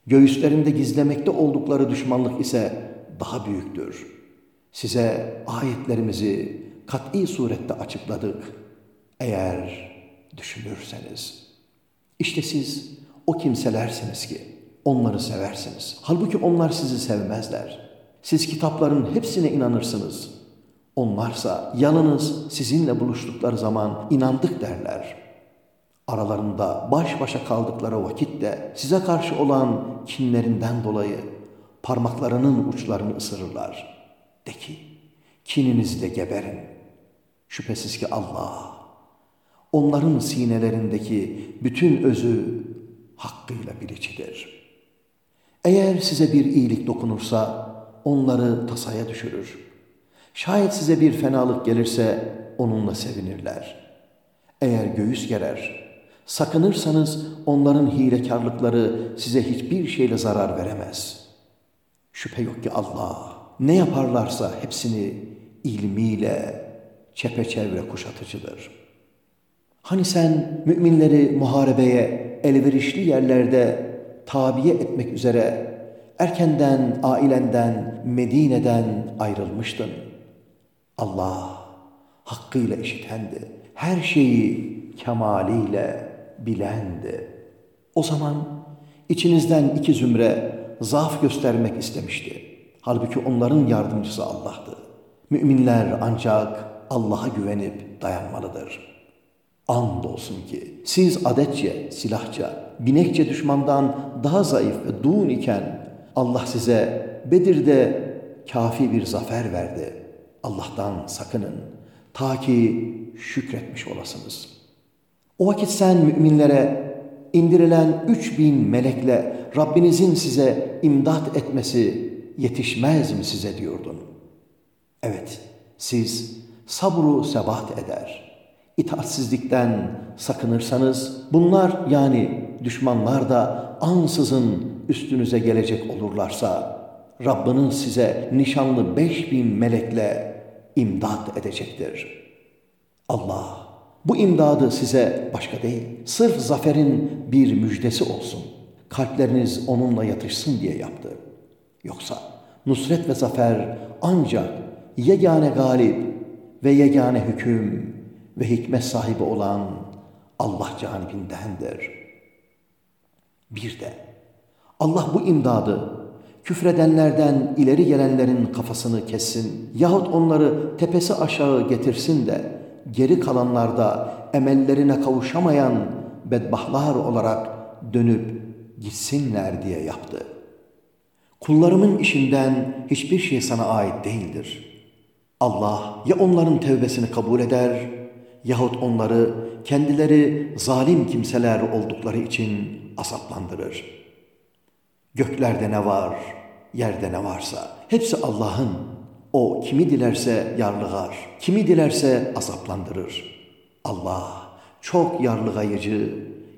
Speaker 1: Göğüslerinde gizlemekte oldukları düşmanlık ise daha büyüktür. Size ayetlerimizi kat'i surette açıkladık. Eğer düşünürseniz. İşte siz o kimselersiniz ki onları seversiniz. Halbuki onlar sizi sevmezler. Siz kitapların hepsine inanırsınız. Onlarsa yalnız sizinle buluştukları zaman inandık derler. Aralarında baş başa kaldıkları vakitte size karşı olan kinlerinden dolayı parmaklarının uçlarını ısırırlar. De ki, kininizle geberin. Şüphesiz ki Allah, onların sinelerindeki bütün özü hakkıyla bilicidir. Eğer size bir iyilik dokunursa onları tasaya düşürür. Şayet size bir fenalık gelirse onunla sevinirler. Eğer göğüs gerer, sakınırsanız onların hilekarlıkları size hiçbir şeyle zarar veremez. Şüphe yok ki Allah ne yaparlarsa hepsini ilmiyle çepeçevre kuşatıcıdır. Hani sen müminleri muharebeye elverişli yerlerde tabiye etmek üzere erkenden, ailenden, Medine'den ayrılmıştın. Allah hakkıyla işitendi. Her şeyi kemaliyle bilendi. O zaman içinizden iki zümre zaaf göstermek istemişti. Halbuki onların yardımcısı Allah'tı. Müminler ancak Allah'a güvenip dayanmalıdır. Andolsun ki siz adetçe, silahça, binekçe düşmandan daha zayıf ve duğun iken Allah size Bedir'de kafi bir zafer verdi. Allah'tan sakının ta ki şükretmiş olasınız. O vakit sen müminlere indirilen üç bin melekle Rabbinizin size imdat etmesi yetişmez mi size diyordun. Evet, siz sabru sebat eder. İtaatsizlikten sakınırsanız bunlar yani düşmanlar da ansızın üstünüze gelecek olurlarsa Rabbiniz size nişanlı beş bin melekle imdat edecektir. Allah bu imdadı size başka değil, sırf zaferin bir müjdesi olsun. Kalpleriniz onunla yatışsın diye yaptı. Yoksa nusret ve zafer ancak yegane galip ve yegane hüküm ve hikmet sahibi olan Allah canibindendir. Bir de Allah bu imdadı küfredenlerden ileri gelenlerin kafasını kessin yahut onları tepesi aşağı getirsin de geri kalanlarda emellerine kavuşamayan bedbahlar olarak dönüp gitsinler diye yaptı. Kullarımın işinden hiçbir şey sana ait değildir. Allah ya onların tevbesini kabul eder yahut onları kendileri zalim kimseler oldukları için azaplandırır. Göklerde ne var, yerde ne varsa hepsi Allah'ın. O kimi dilerse yarlıgar, kimi dilerse azaplandırır. Allah çok yarlıgayıcı,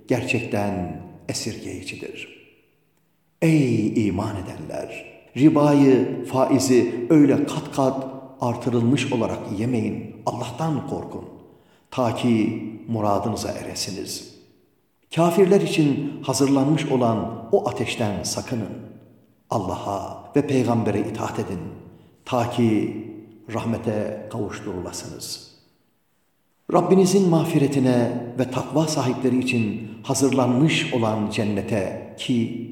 Speaker 1: gerçekten esirgeyicidir. Ey iman edenler! Ribayı, faizi öyle kat kat artırılmış olarak yemeyin. Allah'tan korkun. Ta ki muradınıza eresiniz. Kafirler için hazırlanmış olan o ateşten sakının. Allah'a ve peygambere itaat edin. Ta ki rahmete kavuşturulasınız. Rabbinizin mağfiretine ve takva sahipleri için hazırlanmış olan cennete ki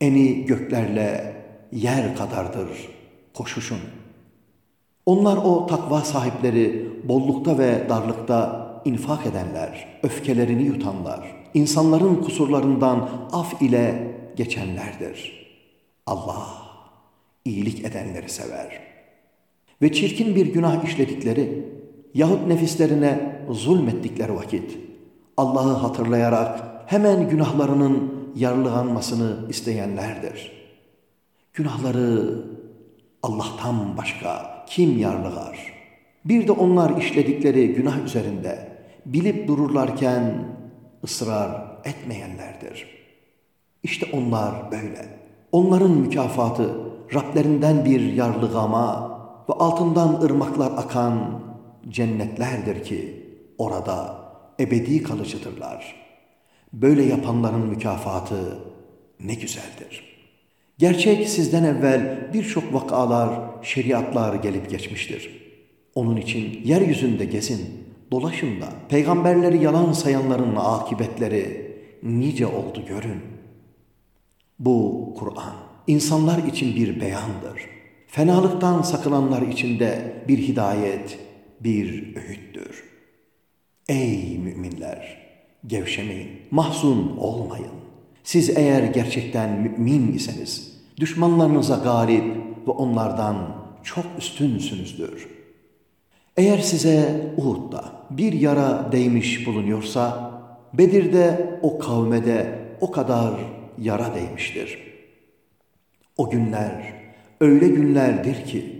Speaker 1: eni göklerle yer kadardır koşuşun. Onlar o takva sahipleri bollukta ve darlıkta infak edenler, öfkelerini yutanlar, insanların kusurlarından af ile geçenlerdir. Allah iyilik edenleri sever. Ve çirkin bir günah işledikleri yahut nefislerine zulmettikleri vakit Allah'ı hatırlayarak hemen günahlarının yarlıganmasını isteyenlerdir. Günahları Allah'tan başka kim yarlıgar? Bir de onlar işledikleri günah üzerinde bilip dururlarken ısrar etmeyenlerdir. İşte onlar böyle. Onların mükafatı Rablerinden bir yarlıgama ve altından ırmaklar akan cennetlerdir ki orada ebedi kalıcıdırlar. Böyle yapanların mükafatı ne güzeldir. Gerçek sizden evvel birçok vakalar, şeriatlar gelip geçmiştir. Onun için yeryüzünde gezin, dolaşın da peygamberleri yalan sayanların akıbetleri nice oldu görün. Bu Kur'an insanlar için bir beyandır. Fenalıktan sakınanlar için de bir hidayet, bir öğüttür. Ey müminler! Gevşemeyin, mahzun olmayın. Siz eğer gerçekten mümin iseniz, düşmanlarınıza galip ve onlardan çok üstünsünüzdür. Eğer size Uhud'da bir yara değmiş bulunuyorsa, Bedir'de o kavmede o kadar yara değmiştir. O günler öyle günlerdir ki,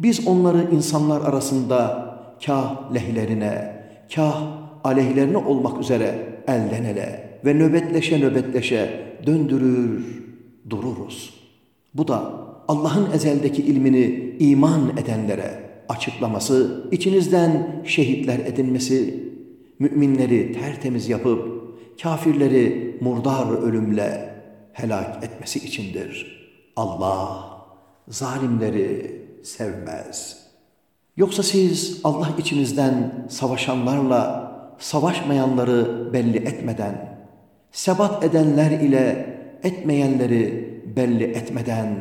Speaker 1: biz onları insanlar arasında kah lehlerine, kah aleyhlerine olmak üzere elden ele ve nöbetleşe nöbetleşe döndürür, dururuz. Bu da Allah'ın ezeldeki ilmini iman edenlere açıklaması, içinizden şehitler edinmesi, müminleri tertemiz yapıp kafirleri murdar ölümle helak etmesi içindir. Allah zalimleri sevmez. Yoksa siz Allah içinizden savaşanlarla savaşmayanları belli etmeden, sebat edenler ile etmeyenleri belli etmeden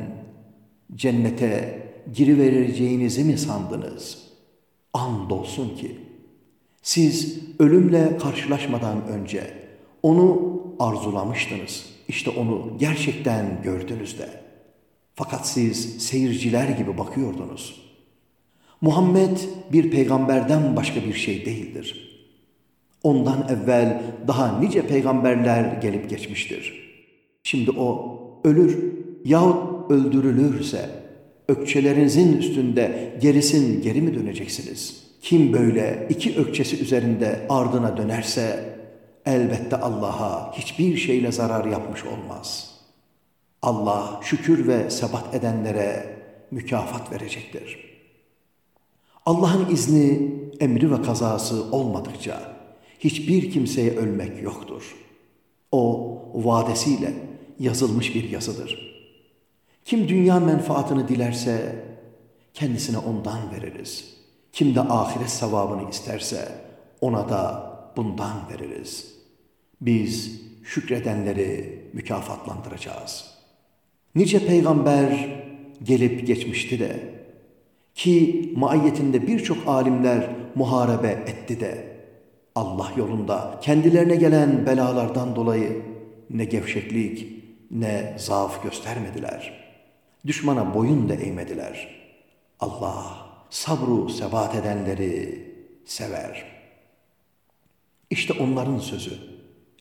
Speaker 1: cennete girivereceğinizi mi sandınız? Andolsun ki siz ölümle karşılaşmadan önce onu arzulamıştınız. İşte onu gerçekten gördünüz de. Fakat siz seyirciler gibi bakıyordunuz. Muhammed bir peygamberden başka bir şey değildir. Ondan evvel daha nice peygamberler gelip geçmiştir. Şimdi o ölür yahut öldürülürse ökçelerinizin üstünde gerisin geri mi döneceksiniz? Kim böyle iki ökçesi üzerinde ardına dönerse elbette Allah'a hiçbir şeyle zarar yapmış olmaz. Allah şükür ve sebat edenlere mükafat verecektir. Allah'ın izni, emri ve kazası olmadıkça hiçbir kimseye ölmek yoktur. O vadesiyle yazılmış bir yazıdır. Kim dünya menfaatını dilerse kendisine ondan veririz. Kim de ahiret sevabını isterse ona da bundan veririz. Biz şükredenleri mükafatlandıracağız. Nice peygamber gelip geçmişti de ki maiyetinde birçok alimler muharebe etti de Allah yolunda kendilerine gelen belalardan dolayı ne gevşeklik ne zaaf göstermediler. Düşmana boyun da eğmediler. Allah sabru sebat edenleri sever. İşte onların sözü.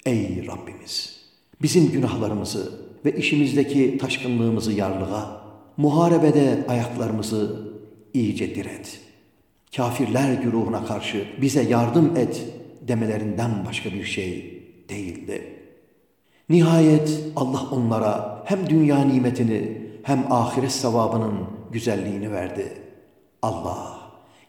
Speaker 1: Ey Rabbimiz! Bizim günahlarımızı ve işimizdeki taşkınlığımızı yarlığa, muharebede ayaklarımızı iyice diret. Kafirler güruhuna karşı bize yardım et demelerinden başka bir şey değildi. Nihayet Allah onlara hem dünya nimetini hem ahiret sevabının güzelliğini verdi. Allah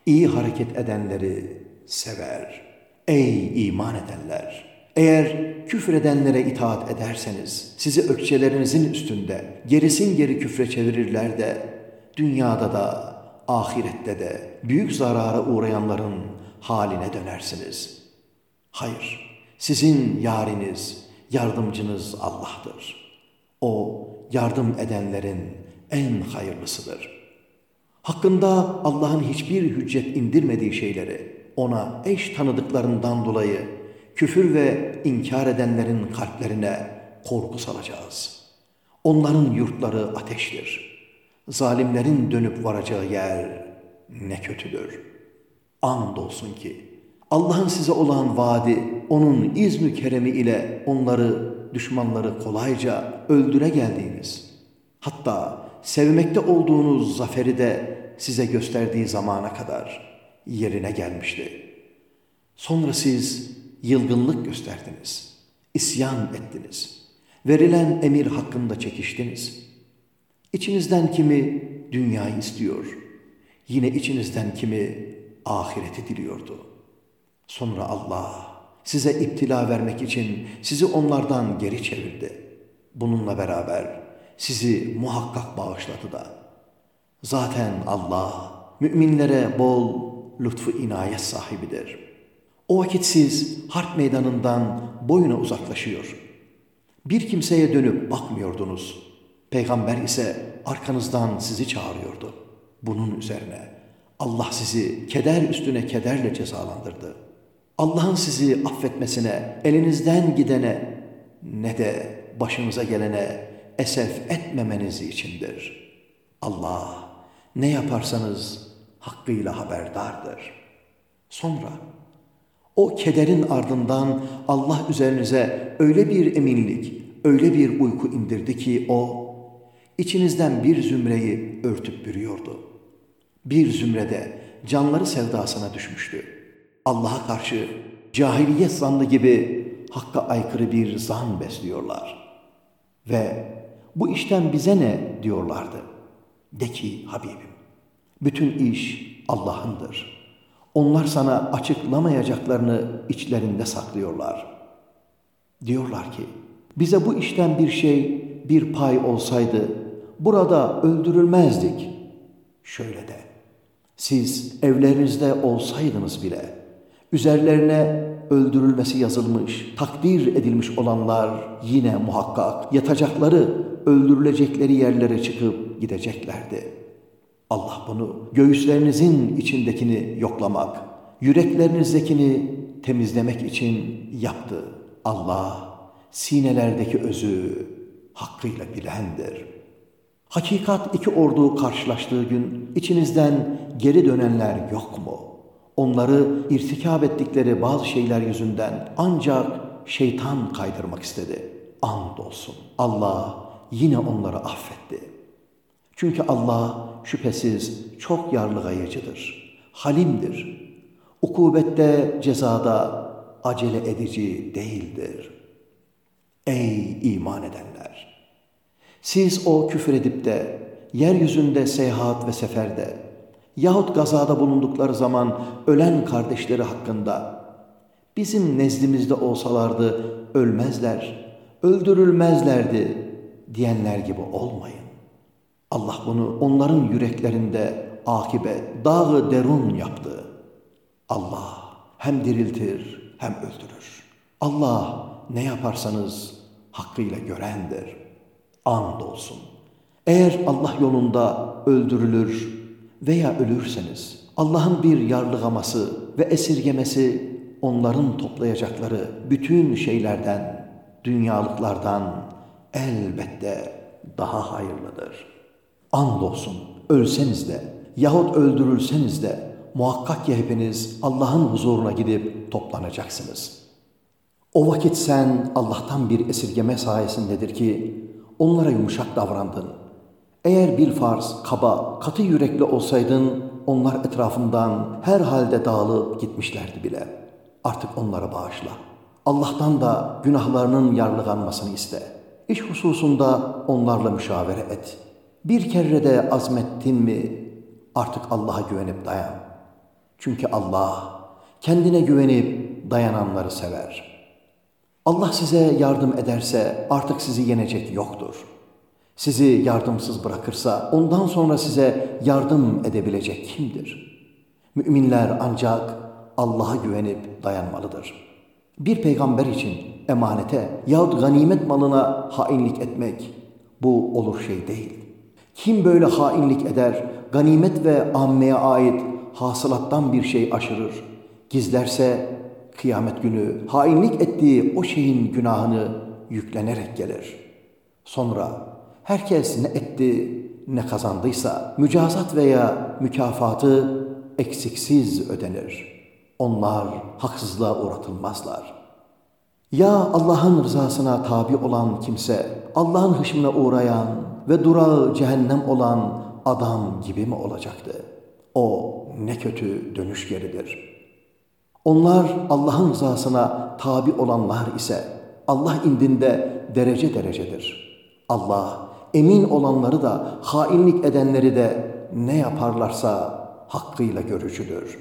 Speaker 1: iyi hareket edenleri sever. Ey iman edenler! Eğer küfredenlere itaat ederseniz sizi ökçelerinizin üstünde gerisin geri küfre çevirirler de dünyada da ahirette de büyük zarara uğrayanların haline dönersiniz. Hayır, sizin yariniz, yardımcınız Allah'tır. O yardım edenlerin en hayırlısıdır. Hakkında Allah'ın hiçbir hüccet indirmediği şeyleri ona eş tanıdıklarından dolayı küfür ve inkar edenlerin kalplerine korku salacağız. Onların yurtları ateştir. Zalimlerin dönüp varacağı yer ne kötüdür. Andolsun ki Allah'ın size olan vaadi, onun izmü keremi ile onları, düşmanları kolayca öldüre geldiğiniz, hatta sevmekte olduğunuz zaferi de size gösterdiği zamana kadar yerine gelmişti. Sonra siz yılgınlık gösterdiniz, isyan ettiniz, verilen emir hakkında çekiştiniz. İçinizden kimi dünyayı istiyor, yine içinizden kimi ahireti diliyordu. Sonra Allah size iptila vermek için sizi onlardan geri çevirdi. Bununla beraber sizi muhakkak bağışladı da. Zaten Allah müminlere bol lütfu inayet sahibidir. O vakit siz harp meydanından boyuna uzaklaşıyor. Bir kimseye dönüp bakmıyordunuz. Peygamber ise arkanızdan sizi çağırıyordu. Bunun üzerine Allah sizi keder üstüne kederle cezalandırdı. Allah'ın sizi affetmesine, elinizden gidene ne de başınıza gelene esef etmemeniz içindir. Allah ne yaparsanız hakkıyla haberdardır. Sonra o kederin ardından Allah üzerinize öyle bir eminlik, öyle bir uyku indirdi ki o içinizden bir zümreyi örtüp bürüyordu. Bir zümrede canları sevdasına düşmüştü. Allah'a karşı cahiliyet zannı gibi hakka aykırı bir zan besliyorlar. Ve bu işten bize ne diyorlardı. De ki Habibim, bütün iş Allah'ındır. Onlar sana açıklamayacaklarını içlerinde saklıyorlar. Diyorlar ki, bize bu işten bir şey, bir pay olsaydı burada öldürülmezdik. Şöyle de, siz evlerinizde olsaydınız bile, üzerlerine öldürülmesi yazılmış, takdir edilmiş olanlar yine muhakkak yatacakları, öldürülecekleri yerlere çıkıp gideceklerdi. Allah bunu göğüslerinizin içindekini yoklamak, yüreklerinizdekini temizlemek için yaptı. Allah sinelerdeki özü hakkıyla bilendir. Hakikat iki ordu karşılaştığı gün içinizden geri dönenler yok mu? Onları irtikab ettikleri bazı şeyler yüzünden ancak şeytan kaydırmak istedi. Andolsun Allah yine onları affetti. Çünkü Allah şüphesiz çok yarlıgayıcıdır, halimdir. Ukubette, cezada acele edici değildir. Ey iman edenler! Siz o küfür edip de yeryüzünde seyahat ve seferde yahut gazada bulundukları zaman ölen kardeşleri hakkında bizim nezdimizde olsalardı ölmezler, öldürülmezlerdi diyenler gibi olmayın. Allah bunu onların yüreklerinde akibe, dağı derun yaptı. Allah hem diriltir hem öldürür. Allah ne yaparsanız hakkıyla görendir. And olsun. Eğer Allah yolunda öldürülür veya ölürseniz Allah'ın bir yarlıgaması ve esirgemesi onların toplayacakları bütün şeylerden, dünyalıklardan elbette daha hayırlıdır. Andolsun ölseniz de yahut öldürülseniz de muhakkak ki hepiniz Allah'ın huzuruna gidip toplanacaksınız. O vakit sen Allah'tan bir esirgeme sayesindedir ki onlara yumuşak davrandın. Eğer bir farz, kaba, katı yürekli olsaydın onlar etrafından her halde dağılıp gitmişlerdi bile. Artık onlara bağışla. Allah'tan da günahlarının yarlıganmasını iste. İş hususunda onlarla müşavere et. Bir kere de azmettin mi artık Allah'a güvenip dayan. Çünkü Allah kendine güvenip dayananları sever. Allah size yardım ederse artık sizi yenecek yoktur. Sizi yardımsız bırakırsa ondan sonra size yardım edebilecek kimdir? Müminler ancak Allah'a güvenip dayanmalıdır. Bir peygamber için emanete yahut ganimet malına hainlik etmek bu olur şey değil. Kim böyle hainlik eder, ganimet ve ammeye ait hasılattan bir şey aşırır, gizlerse kıyamet günü hainlik ettiği o şeyin günahını yüklenerek gelir. Sonra herkes ne etti ne kazandıysa mücazat veya mükafatı eksiksiz ödenir. Onlar haksızlığa uğratılmazlar. Ya Allah'ın rızasına tabi olan kimse, Allah'ın hışmına uğrayan ve durağı cehennem olan adam gibi mi olacaktı? O ne kötü dönüş geridir. Onlar Allah'ın rızasına tabi olanlar ise Allah indinde derece derecedir. Allah emin olanları da hainlik edenleri de ne yaparlarsa hakkıyla görücüdür.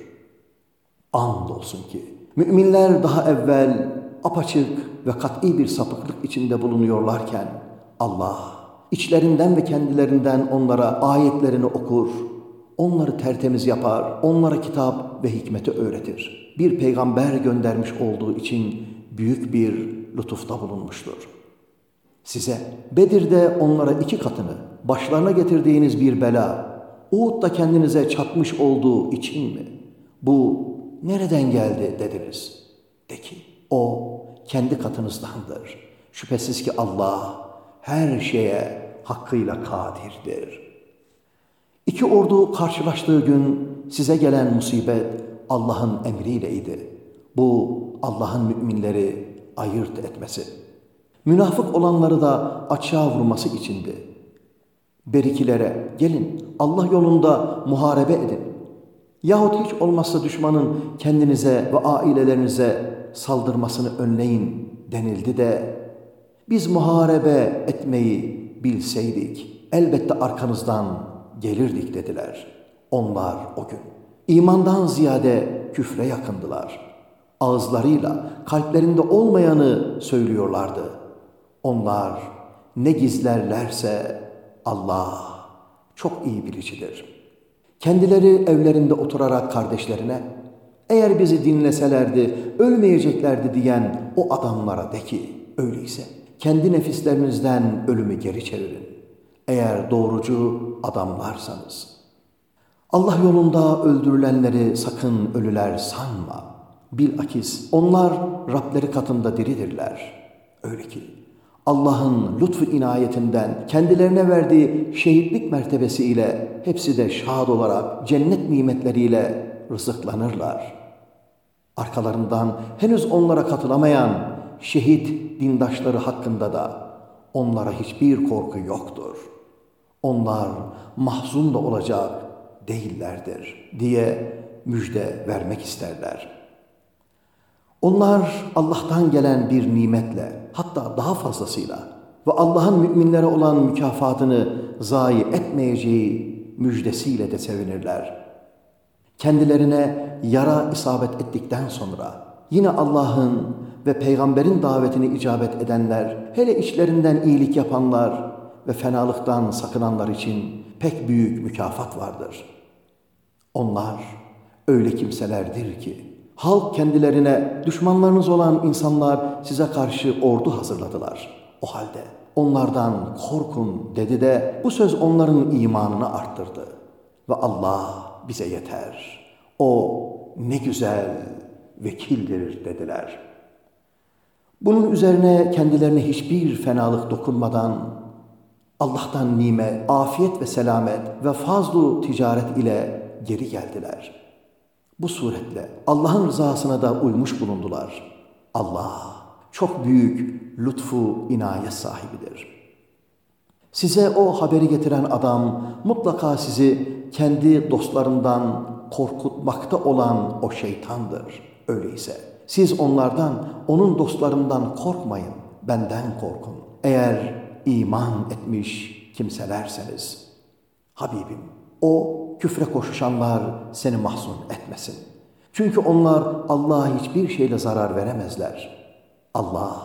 Speaker 1: Andolsun ki müminler daha evvel apaçık ve kat'i bir sapıklık içinde bulunuyorlarken Allah içlerinden ve kendilerinden onlara ayetlerini okur, onları tertemiz yapar, onlara kitap ve hikmeti öğretir. Bir peygamber göndermiş olduğu için büyük bir lütufta bulunmuştur. Size Bedir'de onlara iki katını, başlarına getirdiğiniz bir bela, Uhud'da kendinize çatmış olduğu için mi? Bu nereden geldi dediniz. De ki, o kendi katınızdandır. Şüphesiz ki Allah her şeye hakkıyla kadirdir. İki ordu karşılaştığı gün size gelen musibet Allah'ın emriyleydi. Bu Allah'ın müminleri ayırt etmesi. Münafık olanları da açığa vurması içindi. Berikilere gelin Allah yolunda muharebe edin. Yahut hiç olmazsa düşmanın kendinize ve ailelerinize saldırmasını önleyin denildi de biz muharebe etmeyi bilseydik elbette arkanızdan gelirdik dediler. Onlar o gün imandan ziyade küfre yakındılar. Ağızlarıyla kalplerinde olmayanı söylüyorlardı. Onlar ne gizlerlerse Allah çok iyi bilicidir. Kendileri evlerinde oturarak kardeşlerine eğer bizi dinleselerdi ölmeyeceklerdi diyen o adamlara de ki öyleyse kendi nefislerinizden ölümü geri çevirin. Eğer doğrucu adamlarsanız. Allah yolunda öldürülenleri sakın ölüler sanma. Bilakis onlar Rableri katında diridirler. Öyle ki Allah'ın lütfu inayetinden kendilerine verdiği şehitlik mertebesiyle hepsi de şad olarak cennet nimetleriyle rızıklanırlar. Arkalarından henüz onlara katılamayan şehit dindaşları hakkında da onlara hiçbir korku yoktur. Onlar mahzun da olacak değillerdir diye müjde vermek isterler. Onlar Allah'tan gelen bir nimetle hatta daha fazlasıyla ve Allah'ın müminlere olan mükafatını zayi etmeyeceği müjdesiyle de sevinirler. Kendilerine yara isabet ettikten sonra yine Allah'ın ve peygamberin davetini icabet edenler, hele içlerinden iyilik yapanlar ve fenalıktan sakınanlar için pek büyük mükafat vardır. Onlar öyle kimselerdir ki, halk kendilerine düşmanlarınız olan insanlar size karşı ordu hazırladılar. O halde onlardan korkun dedi de bu söz onların imanını arttırdı. Ve Allah bize yeter. O ne güzel vekildir dediler. Bunun üzerine kendilerine hiçbir fenalık dokunmadan Allah'tan nimet, afiyet ve selamet ve fazlu ticaret ile geri geldiler. Bu suretle Allah'ın rızasına da uymuş bulundular. Allah çok büyük lütfu inayet sahibidir. Size o haberi getiren adam mutlaka sizi kendi dostlarından korkutmakta olan o şeytandır. Öyleyse siz onlardan, onun dostlarından korkmayın, benden korkun. Eğer iman etmiş kimselerseniz. Habibim, o küfre koşuşanlar seni mahzun etmesin. Çünkü onlar Allah'a hiçbir şeyle zarar veremezler. Allah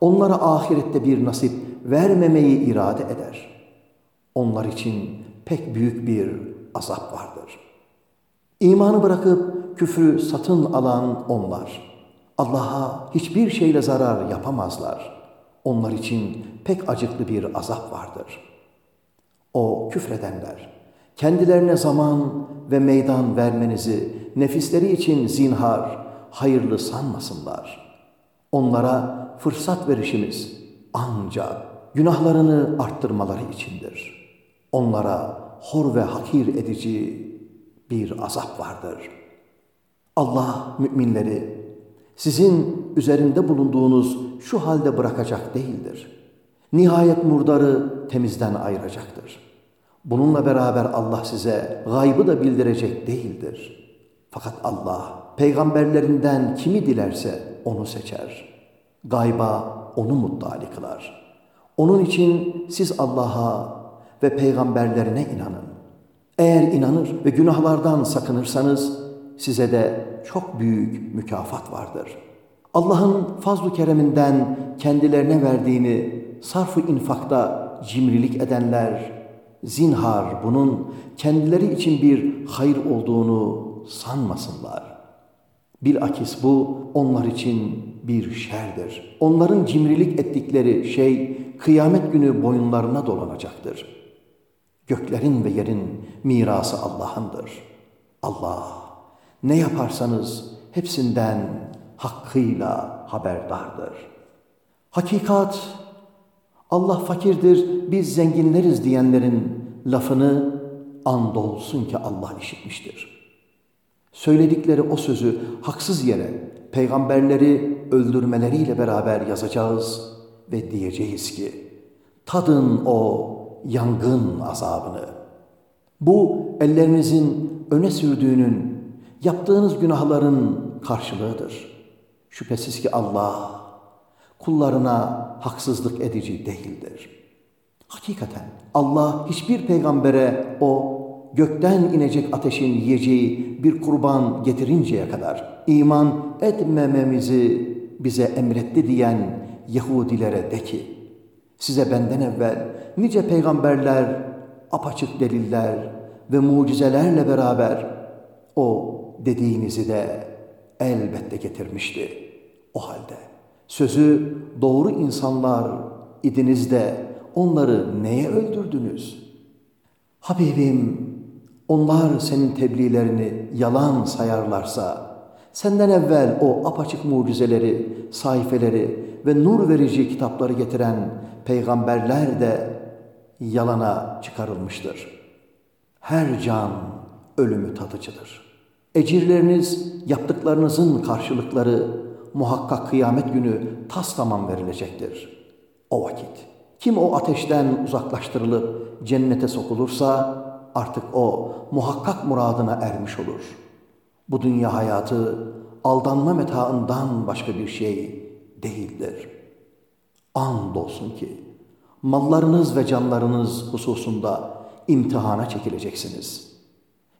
Speaker 1: onlara ahirette bir nasip vermemeyi irade eder. Onlar için pek büyük bir azap vardır. İmanı bırakıp küfrü satın alan onlar. Allah'a hiçbir şeyle zarar yapamazlar. Onlar için pek acıklı bir azap vardır. O küfredenler, kendilerine zaman ve meydan vermenizi nefisleri için zinhar, hayırlı sanmasınlar. Onlara fırsat verişimiz ancak günahlarını arttırmaları içindir. Onlara hor ve hakir edici bir azap vardır. Allah müminleri sizin üzerinde bulunduğunuz şu halde bırakacak değildir. Nihayet murdarı temizden ayıracaktır. Bununla beraber Allah size gaybı da bildirecek değildir. Fakat Allah peygamberlerinden kimi dilerse onu seçer. Gayba onu muttali kılar. Onun için siz Allah'a ve peygamberlerine inanın. Eğer inanır ve günahlardan sakınırsanız size de çok büyük mükafat vardır. Allah'ın fazlu kereminden kendilerine verdiğini sarfı infakta cimrilik edenler, zinhar bunun kendileri için bir hayır olduğunu sanmasınlar. Bilakis bu onlar için bir şerdir. Onların cimrilik ettikleri şey kıyamet günü boyunlarına dolanacaktır. Göklerin ve yerin mirası Allah'ındır. Allah ne yaparsanız hepsinden hakkıyla haberdardır. Hakikat, Allah fakirdir, biz zenginleriz diyenlerin lafını andolsun ki Allah işitmiştir. Söyledikleri o sözü haksız yere peygamberleri öldürmeleriyle beraber yazacağız ve diyeceğiz ki tadın o yangın azabını. Bu ellerinizin öne sürdüğünün yaptığınız günahların karşılığıdır. Şüphesiz ki Allah kullarına haksızlık edici değildir. Hakikaten Allah hiçbir peygambere o gökten inecek ateşin yiyeceği bir kurban getirinceye kadar iman etmememizi bize emretti diyen Yahudilere de ki, size benden evvel nice peygamberler, apaçık deliller ve mucizelerle beraber o dediğinizi de elbette getirmişti. O halde sözü doğru insanlar idiniz de onları neye öldürdünüz? Habibim, onlar senin tebliğlerini yalan sayarlarsa, senden evvel o apaçık mucizeleri, sayfeleri ve nur verici kitapları getiren peygamberler de yalana çıkarılmıştır. Her can ölümü tadıcıdır.'' Ecirleriniz, yaptıklarınızın karşılıkları muhakkak kıyamet günü tas tamam verilecektir. O vakit kim o ateşten uzaklaştırılıp cennete sokulursa artık o muhakkak muradına ermiş olur. Bu dünya hayatı aldanma metaından başka bir şey değildir. Andolsun ki mallarınız ve canlarınız hususunda imtihana çekileceksiniz.''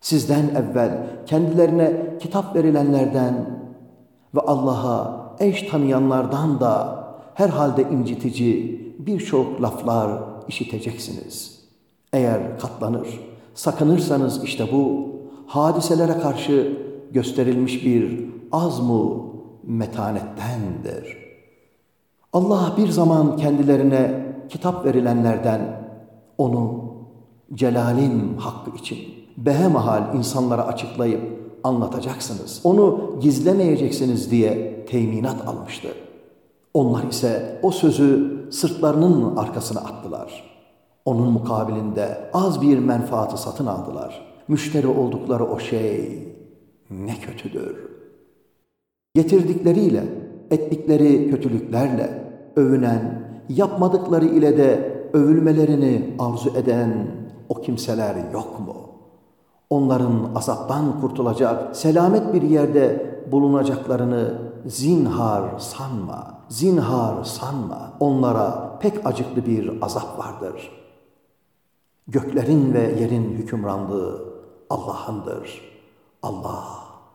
Speaker 1: Sizden evvel kendilerine kitap verilenlerden ve Allah'a eş tanıyanlardan da herhalde incitici birçok laflar işiteceksiniz. Eğer katlanır, sakınırsanız işte bu hadiselere karşı gösterilmiş bir azmu metanettendir. Allah bir zaman kendilerine kitap verilenlerden onu celalin hakkı için behemahal insanlara açıklayıp anlatacaksınız. Onu gizlemeyeceksiniz diye teminat almıştı. Onlar ise o sözü sırtlarının arkasına attılar. Onun mukabilinde az bir menfaatı satın aldılar. Müşteri oldukları o şey ne kötüdür. Getirdikleriyle, ettikleri kötülüklerle övünen, yapmadıkları ile de övülmelerini arzu eden o kimseler yok mu? Onların azaptan kurtulacak, selamet bir yerde bulunacaklarını zinhar sanma, zinhar sanma. Onlara pek acıklı bir azap vardır. Göklerin ve yerin hükümranlığı Allah'ındır. Allah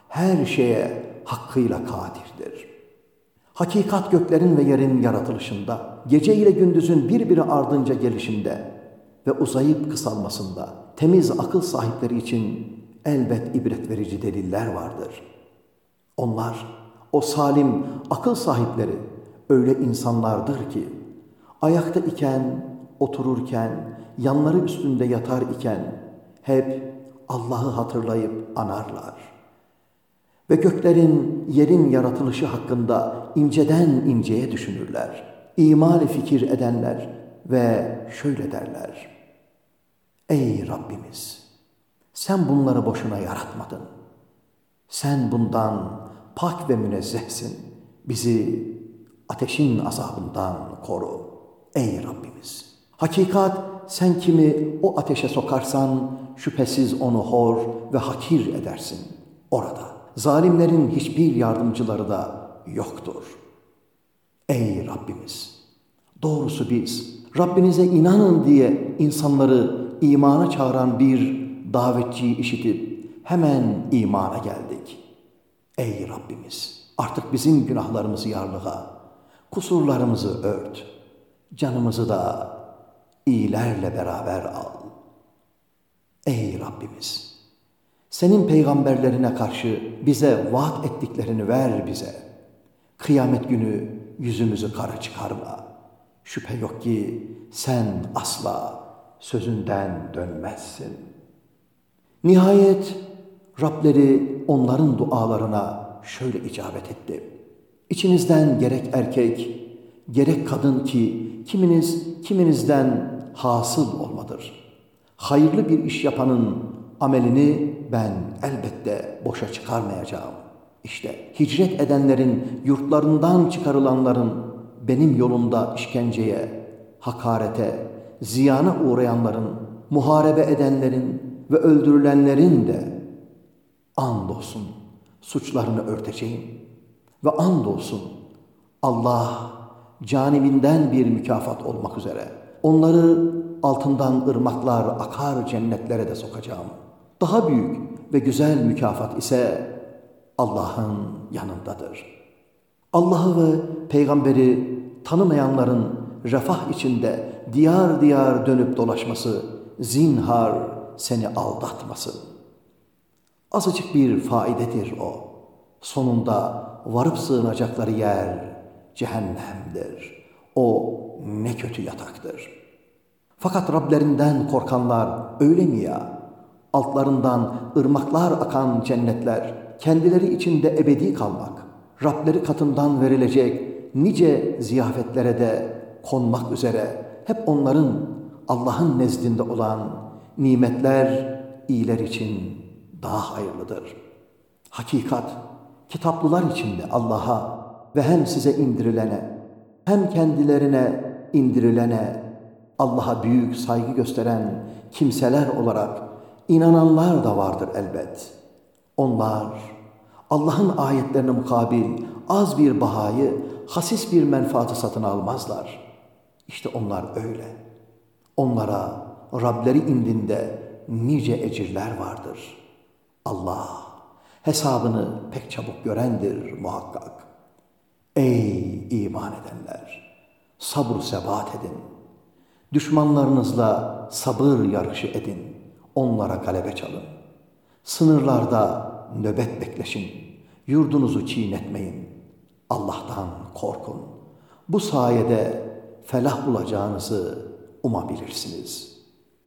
Speaker 1: her şeye hakkıyla kadirdir. Hakikat göklerin ve yerin yaratılışında, gece ile gündüzün birbiri ardınca gelişinde ve uzayıp kısalmasında temiz akıl sahipleri için elbet ibret verici deliller vardır. Onlar, o salim akıl sahipleri öyle insanlardır ki, ayakta iken, otururken, yanları üstünde yatar iken hep Allah'ı hatırlayıp anarlar. Ve göklerin, yerin yaratılışı hakkında inceden inceye düşünürler. İmal fikir edenler ve şöyle derler. Ey Rabbimiz! Sen bunları boşuna yaratmadın. Sen bundan pak ve münezzehsin. Bizi ateşin azabından koru. Ey Rabbimiz! Hakikat sen kimi o ateşe sokarsan şüphesiz onu hor ve hakir edersin orada. Zalimlerin hiçbir yardımcıları da yoktur. Ey Rabbimiz! Doğrusu biz Rabbinize inanın diye insanları imana çağıran bir davetçiyi işitip hemen imana geldik. Ey Rabbimiz! Artık bizim günahlarımızı yarlığa, kusurlarımızı ört, canımızı da iyilerle beraber al. Ey Rabbimiz! Senin peygamberlerine karşı bize vaat ettiklerini ver bize. Kıyamet günü yüzümüzü kara çıkarma. Şüphe yok ki sen asla sözünden dönmezsin. Nihayet Rableri onların dualarına şöyle icabet etti. İçinizden gerek erkek, gerek kadın ki kiminiz kiminizden hasıl olmadır. Hayırlı bir iş yapanın amelini ben elbette boşa çıkarmayacağım. İşte hicret edenlerin, yurtlarından çıkarılanların, benim yolumda işkenceye, hakarete, ziyana uğrayanların, muharebe edenlerin ve öldürülenlerin de andolsun suçlarını örteceğim. Ve andolsun Allah canibinden bir mükafat olmak üzere onları altından ırmaklar akar cennetlere de sokacağım. Daha büyük ve güzel mükafat ise Allah'ın yanındadır. Allah'ı ve peygamberi tanımayanların refah içinde diyar diyar dönüp dolaşması zinhar seni aldatmasın. Azıcık bir faidedir o. Sonunda varıp sığınacakları yer cehennemdir. O ne kötü yataktır. Fakat Rablerinden korkanlar öyle mi ya? Altlarından ırmaklar akan cennetler, kendileri içinde ebedi kalmak, Rableri katından verilecek nice ziyafetlere de konmak üzere hep onların Allah'ın nezdinde olan nimetler iyiler için daha hayırlıdır. Hakikat, kitaplılar içinde Allah'a ve hem size indirilene, hem kendilerine indirilene Allah'a büyük saygı gösteren kimseler olarak inananlar da vardır elbet. Onlar Allah'ın ayetlerine mukabil az bir bahayı, hasis bir menfaatı satın almazlar. İşte onlar öyle. Onlara Rableri indinde nice ecirler vardır. Allah hesabını pek çabuk görendir muhakkak. Ey iman edenler! Sabır sebat edin. Düşmanlarınızla sabır yarışı edin. Onlara galebe çalın. Sınırlarda nöbet bekleşin. Yurdunuzu çiğnetmeyin. Allah'tan korkun. Bu sayede felah bulacağınızı umabilirsiniz.''